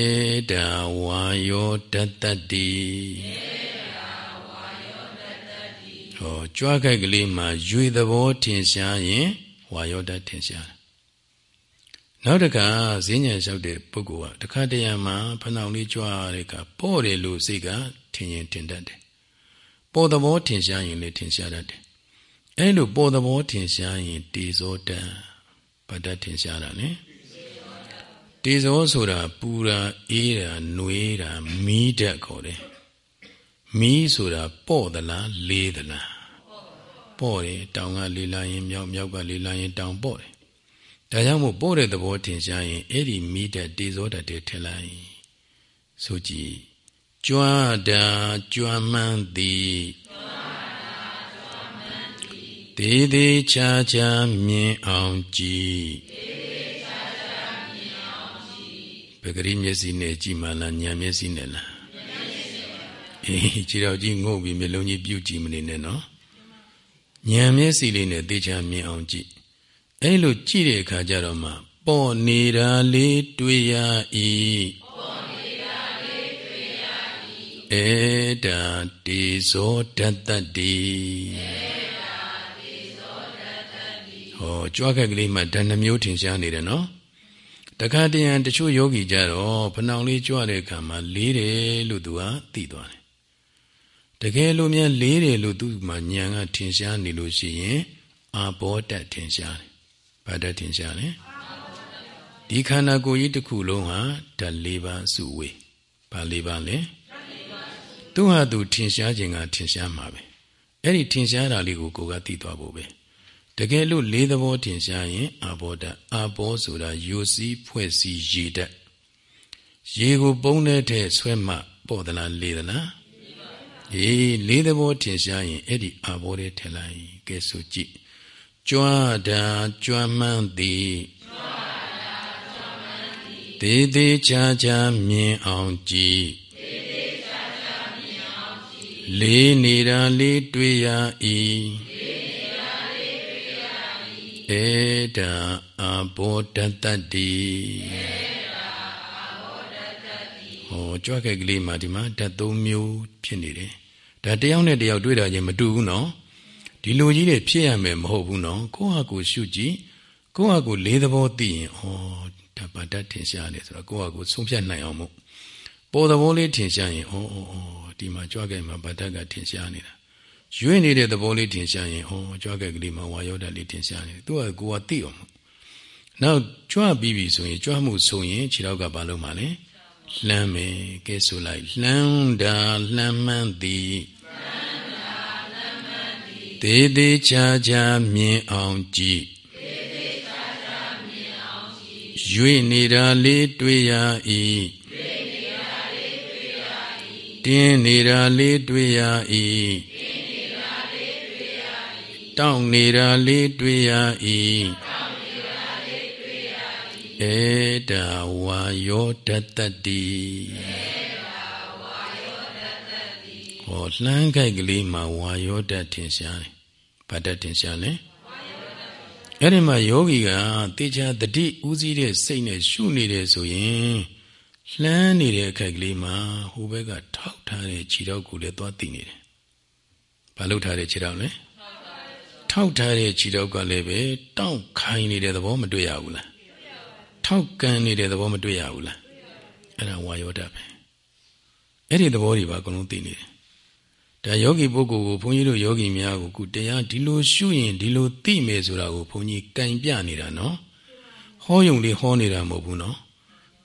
တာဝါယောတတ္တတိဟောကြွားခိုက်ကလေးမှာရွေသဘောထင်ရှားရင်ဝါယောတထင်ရှားနောက်တခါဈဉ္ညာလျှောက်တဲ့ပုဂ္ဂိုလ်ကတခါတရံမှာဖဏောင်လေးကြွားတဲ့ကပေါ့တယ်လို့စိတ်ကထင်ရင်ထင်တတ်တယ်ပေါ်သဘောထင်ရှားရင်လည်းထင်ရှားတတ်တယ်အဲလိုပေါ်သဘောထင်ရှားရင်တေဇောတံဗတ္တထင်ရှားတာလေ တေဇောဆိုတာပူတာအေးတာနှွေးတာမီးတက်ခေါ်တယ်မီးဆိုတာပေါ့သလားလေးသလားပေါ့တယ်တောင်ကလေးလာရင်မြောက်မြောက်ကလေးလာရင်တောင်ပေါ့တယ်ဒါကြောင့်မို့ပို့တဲ့သဘောထင်ရှားရင်အဲ့ဒီမိတက်တေဇောတတ်တဲ့ထင်လိုက်ဆိုကြည်ကြွားတာကြွမ်းမှန်းသည်တေသေးချာချာမြင်အောင်ကြည် ပဂရိမျက်စိနဲ့ကြည်မှလားညာမျက်စိနဲ့လားအေးခြေတော်ကြီးငုတ်ပြီးမျက်လုံးကြီးပြုတ်ကြည့်မနေနဲ့နော်ညာမျက်စိလေးနဲ့သေချာမြင်အောင်ကြည့်အဲ့လိုကြည့်တဲ့အခါကျတော့မှပေါ်နေတာလေးတွေ့ရ၏ပေါ်နေတာလေးတွေ့ရ၏ဧတာတေဇောတတ္တတိဧတာတေဇောတတ္တတိဟောကြွားခက်ကလေးမှဓာတ်နှမျိုးထင်ရှားနေတယ်နော် တခါတရံတချို့ယောဂီကြတော့ဖဏောင်လေးကြွတဲ့အခါမှာလေးတယ်လို့သူကသိသွားတယ်တကယ်လို့များလေးတယ်လို့သူ့မှာဉာဏ်ကထင်ရှားနေလို့ရှိရင်အာဘောတတ်ထင်ရှားတယ်ဘာတတ်ထင်ရှားလဲဒီခန္ဓာကိုယ်ကြီးတစ်ခုလုံးဟာဓာတ်၄ပါးစုဝေးဘာ၄ပါးလဲသူဟာသူထင်ရှားခြင်းကထင်ရှားမှာပဲအဲ့ဒီထင်ရှားတာလေးကိုကိုယ်ကသိသွားဖို့ပဲ တကယ်လို့လေးသဘောထင်ရှားရင်အာဘောဓာအာဘောဆိုတာယိုစီးဖွဲ့စည်းရေတတ်ရေကိုပုံးတဲ့ထဲဆွဲမှပေါ့သလားလေးသလားအေးလေးသဘောထင်ရှားရင်အဲ့ဒီအာဘောတဲ့ထင်လိုက်ကဲဆိုကြည့်ကြွားတာကြွမ်းမှန်းသည်သေးသေးချာချာမြင်အောင်ကြည့်လေးနေတာလေးတွေ့ရ၏ ဧတာအဘောတတ္တတိဟောကြွက်ကက်ကလေးမှာဒီမှာဓာတ်သုံးမျိုးဖြစ်နေတယ်ဒါတယောက်နဲ့တယောက်တွေ့တာချင်းမတူဘူးနော်ဒီလိုကြီးတွေဖြစ်ရမယ်မဟုတ်ဘူးနော်ကိုယ့်ဟာကိုယ်ရှုကြည့်ကိုယ့်ဟာကိုယ်လေးသဘောသိရင်ဩဒါပါတတ်ထင်ရှားတယ်ဆိုတော့ကိုယ့်ဟာကိုယ်ဆုံးဖြတ်နိုင်အောင်မို့ပေါ်သဘောလေးထင်ရှားရင်ဩဩဩဒီမှာကြွက်ကက်မှာဗတ္တကထင်ရှားနေတာ ရွေ့နေတဲ့သဘောလေးထင်ရှားရင်ဟောကြွကက်ကလေးမှာဝါယောဓာတ်လေးထင်ရှားနေတယ်သူကကိုယ်ကသိအောင်နောက်ကြွပြီးပြီဆိုရင်ကြွမှုဆိုရင်ခြေထောက်ကဘာလုပ်မှာလဲလှမ်းမယ်ကဲဆိုလိုက်လှမ်းတာလှမ်းမှန်းသည်သေးသေးချာချာမြင်အောင်ကြည့်ရွေ့နေတာလေးတွေ့ရ၏တင်းနေတာလေးတွေ့ရ၏ တောင့်နေတာလေးတွေ့ရ၏ဧတာဝါယောတတ္တတိဟောလှမ်းခိုက်ကလေးမှာဝါယောတထင်ရှားတယ်ဘာတထင်ရှားလဲအဲ့ဒီမှာယောဂီကတေချာတတိဥစည်းတဲ့စိတ်နဲ့ရှုနေတယ်ဆိုရင်လှမ်းနေတဲ့အခိုက်ကလေးမှာဟိုဘက်ကထောက်ထားတဲ့ခြေထောက်ကိုလည်းသွားသိနေတယ်ဘာလို့ထားတဲ့ခြေထောက်လဲ ထောက်ထားတဲ့ခြေထောက်ကလည်းပဲတောင့်ခိုင်းနေတဲ့သဘောမတွေ့ရဘူးလားထောက်ကန်နေတဲ့သဘောမတွေ့ရဘူးလားအဲ့ဒါဝါယောဓာတ်ပဲအဲ့ဒီသဘောတွေပါအကုန်လုံးသိနေတယ်ဒါယောဂီပုဂ္ဂိုလ်ကိုဘုန်းကြီးတို့ယောဂီများကိုခုတရားဒီလိုရှုရင်ဒီလိုသိမယ်ဆိုတာကိုဘုန်းကြီးကင်ပြနေတာနော်ဟောယုံလေးဟောနေတာမဟုတ်ဘူးနော်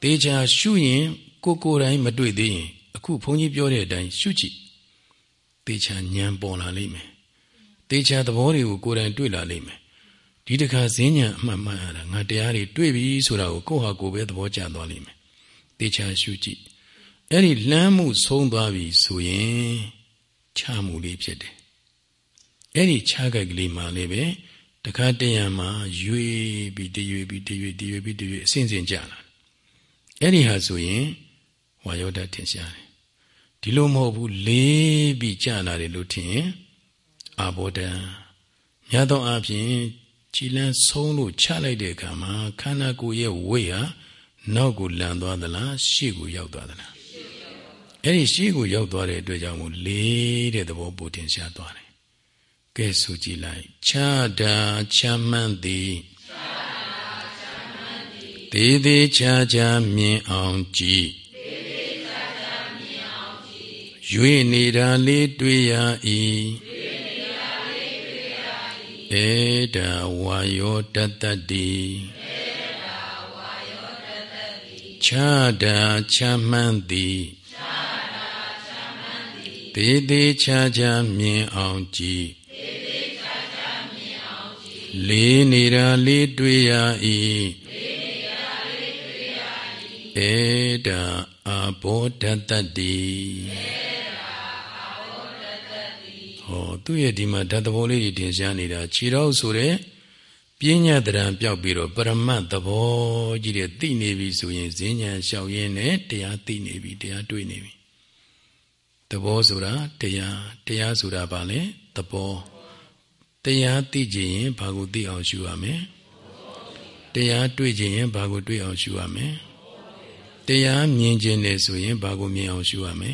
တေချာရှုရင်ကိုကိုယ်တိုင်မတွေ့သေးရင်အခုဘုန်းကြီးပြောတဲ့အတိုင်းရှုကြည့်တေချာဉာဏ်ပေါ်လာလိမ့်မယ် တေချာသဘောတွေကိုကိုယ်တိုင်တွေ့လာလိမ့်မယ်ဒီတခါဈဉ္ညာအမှတ်မှတ်ရတာငါတရားတွေတွေ့ပြီဆိုတာကိုကိုယ့်ဟာကိုယ်ပဲသဘောကျသွားလိမ့်မယ်တေချာရှုကြည့်အဲ့ဒီလမ်းမှုဆုံးသွားပြီဆိုရင်ချမှုလေးဖြစ်တယ်အဲ့ဒီချကြိုက်ကလေးမှလည်းပဲတခါတရံမှာရွေပြီးတရွေပြီးတရွေတရွေပြီးတရွေအစဉ်စဉ်ကြလာအဲ့ဒီဟာဆိုရင်ဝါယောဓာတ်ထင်ရှားတယ်ဒီလိုမဟုတ်ဘူးလေးပြီးကြလာတယ်လို့ထင်ရင် အာဘောဓံမြတ်သောအဖြစ်ကြည်လန်းဆုံးလို့ချလိုက်တဲ့အခါမှာခန္ဓာကိုယ်ရဲ့ဝိတ်ဟာနောက်ကိုလန်သွားသလားရှေ့ကိုရောက်သွားသလားအဲ့ဒီရှေ့ကိုရောက်သွားတဲ့အတွက်ကြောင့်မို့လေးတဲ့သဘောပိုတင်ရှားသွားတယ်ကဲဆိုကြည့်လိုက်ခြားတာချမ်းမှန်းသည်သေးသေးချာချာမြင်အောင်ကြည့်ရွေနေတာလေးတွေ့ရ၏ ဧတဝါယောတတ္တတိခြားတာချမ်းမှန်းသည်သေးသေးချာချာမြင်အောင်ကြည့်လေးနေတာလေးတွေ့ရ၏ဧတအာဘောဓတတ္တိ ဟောသူ့ရဲ့ဒီမှာဓာတ်သဘောလေးတွေတင်ရှားနေတာခြေတော့ဆိုတဲ့ပြဉ္ညာတရံပြောက်ပြီးတော့ပရမတ်သဘောကြီးတဲ့သိနေပြီဆိုရင်ဈဉ္ညာလျှောက်ရင်းနဲ့တရားသိနေပြီတရားတွေ့နေပြီသဘောဆိုတာတရားတရားဆိုတာဘာလဲသဘောတရားသိကြရင်ဘာကိုသိအောင်ရှုရမလဲတရားတွေ့ကြရင်ဘာကိုတွေ့အောင်ရှုရမလဲတရားမြင်ခြင်းနဲ့ဆိုရင်ဘာကိုမြင်အောင်ရှုရမလဲ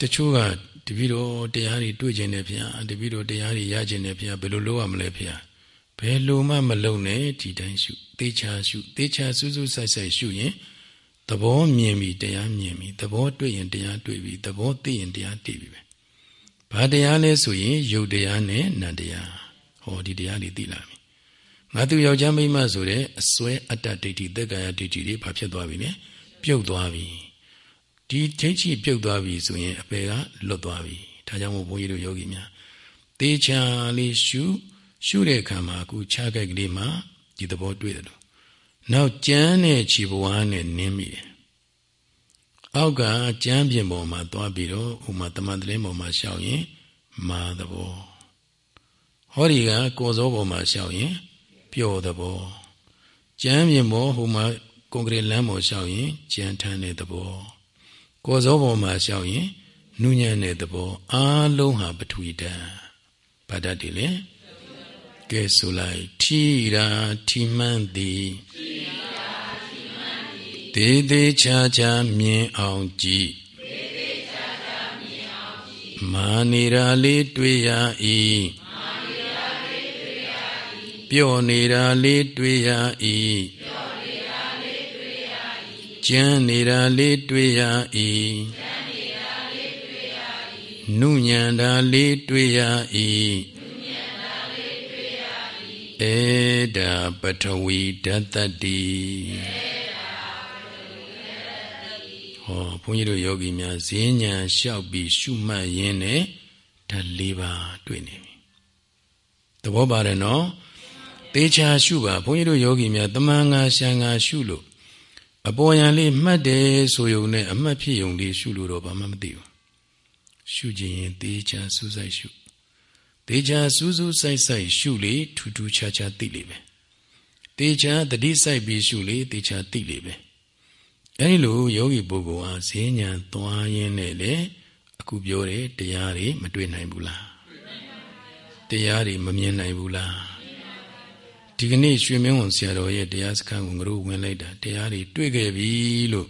တချို့က တပည့်တော်တရားတွေတွေ့ခြင်းနဲ့ဗျာတပည့်တော်တရားတွေရခြင်းနဲ့ဗျာဘယ်လိုလုပ်ရမလဲဗျာဘယ်လိုမှမလုပ်နဲ့ဒီတိုင်းရှုသေချာရှုသေချာစူးစူးဆိုင်ဆိုင်ရှုရင်သဘောမြင်ပြီတရားမြင်ပြီသဘောတွေ့ရင်တရားတွေ့ပြီသဘောသိရင်တရားသိပြီပဲဘာတရားလဲဆိုရင်ယုတ်တရားနဲ့နံတရားဟောဒီတရားတွေသိလာပြီငါသူယောက်ျားမိန်းမဆိုတဲ့အစွဲအတ္တဒိဋ္ဌိသက်ကာယဒိဋ္ဌိတွေဘာဖြစ်သွားပြီလဲပြုတ်သွားပြီ ဒီဒိဋ္ဌိပြုတ်သွားပြီဆိုရင်အပေကလွတ်သွားပြီဒါကြောင့်မို့ဘုန်းကြီးတို့ယောဂီများတေချာလေးရှုရှုတဲ့အခါမှာအခုခြားကြိုက်ကလေးမှာဒီသဘောတွေ့တယ်လို့နောက်ကြမ်းတဲ့ခြေဘဝနဲ့နင်းမိတယ်အောက်ကကြမ်းပြင်ပေါ်မှာသွားပြီးတော့ဥမာတမန်တလင်းပေါ်မှာရှောက်ရင်မာသဘောဟောဒီကကိုစောပေါ်မှာရှောက်ရင်ပျော်သဘောကြမ်းပြင်ပေါ်ဟိုမှာကွန်ကရစ်လမ်းပေါ်ရှောက်ရင်ကြမ်းထမ်းတဲ့သဘော ကိုစောပေါ်မှာရှောက်ရင်နုညံ့တဲ့သဘောအားလုံးဟာပထဝီတံဘာတတ်တယ်လဲကဲဆိုလိုက်ထီရာထီမှန်းသည်သေးသေးချာချာမြင်အောင်ကြည့်မာနေရာလေးတွေ့ရ၏ပြော့နေတာလေးတွေ့ရ၏ ကျမ်းနေတာလေးတွေ့ရ၏နုညံတာလေးတွေ့ရ၏ဧတာပထဝီဓတ္တတိဟောဘုန်းကြီးတို့ယောဂီများဈဉ္ညာလျှောက်ပြီးရှုမှတ်ရင်းနဲ့ဓာတ်၄ပါးတွေ့နေပြီသဘောပါတယ်နော်သေချာရှုပါဘုန်းကြီးတို့ယောဂီများတမန်ငါရှံငါရှုလို့ အပေါ်ယံလေးမှတ်တယ်ဆိုယုံနဲ့အမှတ်ဖြစ်ယုံလေးရှုလို့တော့ဘာမှမသိဘူးရှုခြင်းရင်သေချာစူးစိုက်ရှုတေချာစူးစူးဆိုင်ဆိုင်ရှုလေထူးထူးခြားခြားသိလေပဲတေချာတတိဆိုင်ပြီးရှုလေတေချာသိလေပဲအဲဒီလိုယောဂီပုဂ္ဂိုလ်ဟာဈဉ္ဉံသွားရင်းနဲ့လေအခုပြောတဲ့တရားတွေမတွေ့နိုင်ဘူးလားတရားတွေမမြင်နိုင်ဘူးလား ဒီကနေ့ရွှေမင်းဝန်ဆရာတော်ရဲ့တရားစခန်းကိုငါတို့ဝင်လိုက်တာတရားတွေတွေ့ခဲ့ပြီလို့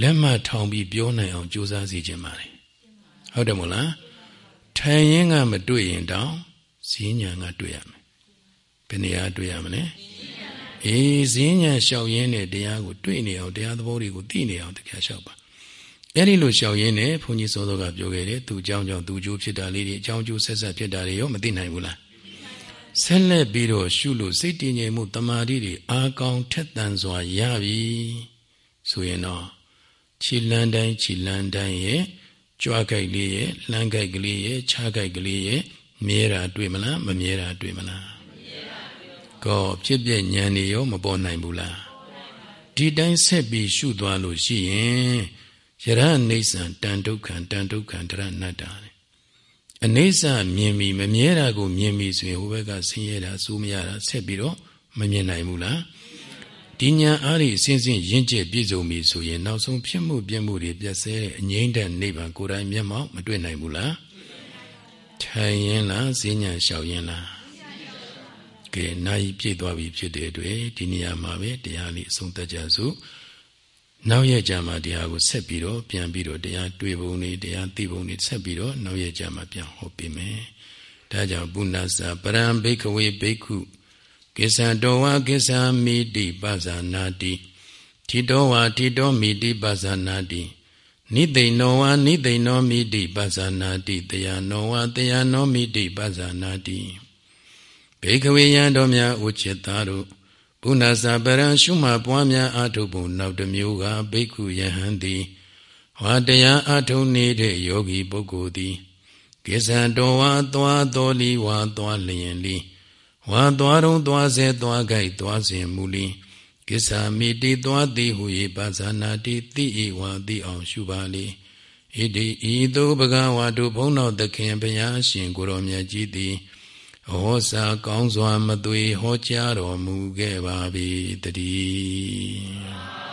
လက်မှတ်ထောင်ပြီးပြောနိုင်အောင်ကြိုးစားစီခြင်းပါတယ်ဟုတ်တယ်မို့လားထိုင်ရင်ကမတွေ့ရင်တောင်ဈဉ္ညာကတွေ့ရမယ်ဘယ်နေရာတွေ့ရမလဲအေးဈဉ္ညာလျှောက်ရင်းနဲ့တရားကိုတွေ့နေအောင်တရားသဘောတွေကိုသိနေအောင်တရားလျှောက်ပါအဲ့ဒီလိုလျှောက်ရင်းနဲ့ဘုန်းကြီးစောစောကပြောခဲ့တယ်သူအကြောင်းကြောင့်သူအကျိုးဖြစ်တာလေးတွေအကြောင်းကျိုးဆက်ဆက်ဖြစ်တာတွေရောမသိနိုင်ဘူးလား ဆက်လက်ပြီးတော့ရှုလို့စိတ်တည်ငြိမ်မှုတမာတိတွေအာကောင်းထက်သန်စွာရပြီဆိုရင်တော့ခြေလန်းတိုင်းခြေလန်းတိုင်းရဲ့ကြွားကြိုက်လေးရဲ့လှမ်းကြိုက်ကလေးရဲ့ခြားကြိုက်ကလေးရဲ့မြဲတာတွေ့မလားမမြဲတာတွေ့မလားကောဖြစ်ပြဉာဏ်နေရောမပေါ်နိုင်ဘူးလားဒီတိုင်းဆက်ပြီးရှုသွားလို့ရှိရင်ယရအိဋ္ဌံတန်ဒုက္ခံတန်ဒုက္ခံတရဏတ္တာ အနိစ္စမြင်ပြီမမြဲတာကိုမြင်ပြီဆိုရင်ဟိုဘက်ကဆင်းရဲတာစိုးမရတာဆက်ပြီးတော့မမြင်နိုင်ဘူးလားဒီညာအားဖြင့်အစဉ်စဉ်ရင့်ကျက်ပြည့်စုံပြီဆိုရင်နောက်ဆုံးဖြစ်မှုပြမှုတွေပြည့်စဲတဲ့အငြိမ့်တဲ့နိဗ္ဗာန်ကိုယ်တိုင်မျက်မှောက်မတွေ့နိုင်ဘူးလားထိုင်ရင်လားဈဉ္ညာလျှောက်ရင်လားကဲနိုင်ပြည့်သွားပြီဖြစ်တဲ့အတွက်ဒီနေရာမှာပဲတရားလေးအဆုံးသတ်ကြစို့ နောက်ရကြမှာတရားကိုဆက်ပြီးတော့ပြန်ပြီးတော့တရားတွေ့ပုံတွေတရားသိပုံတွေဆက်ပြီးတော့နောက်ရကြမှာပြန်ဟောပေးမယ်ဒါကြောင့်ပုဏ္ဏစာပရံဘိခဝေဘိက္ခုကိစ္ဆတောဝါကိစ္ဆာမိတိပဇာနာတိထိတောဝါထိတောမိတိပဇာနာတိနိသိဏောဝါနိသိဏောမိတိပဇာနာတိတယနောဝါတယနောမိတိပဇာနာတိဘေခဝေယံတော်များဥจิตသားတို့ ဘုနာစာပရံရှုမှပွားများအာထုပ်ပုံနောက်တစ်မျိုးကဘိက္ခုယဟန်သည်ဝါတရားအာထုံနေတဲ့ယောဂီပုဂ္ဂိုလ်သည်ကိစ္ဆတောဝါသွားတော်လီဝါသွားလျင်လီဝါသွားတုံးသွားစေသွားကြိုက်သွားစဉ်မူလီကိစ္ဆာမိတိသွားသည်ဟူ၏ပါဇာနာတိတိဤဝါတိအောင်ရှုပါလေဣတိဤသို့ဘဂဝါတို့ဘုန်းတော်သခင်ဘုရားရှင်ကိုရောမြတ်ကြီးသည် ဟောစာကောင်းစွာမသွေဟောကြားတော်မူခဲ့ပါ၏တည်း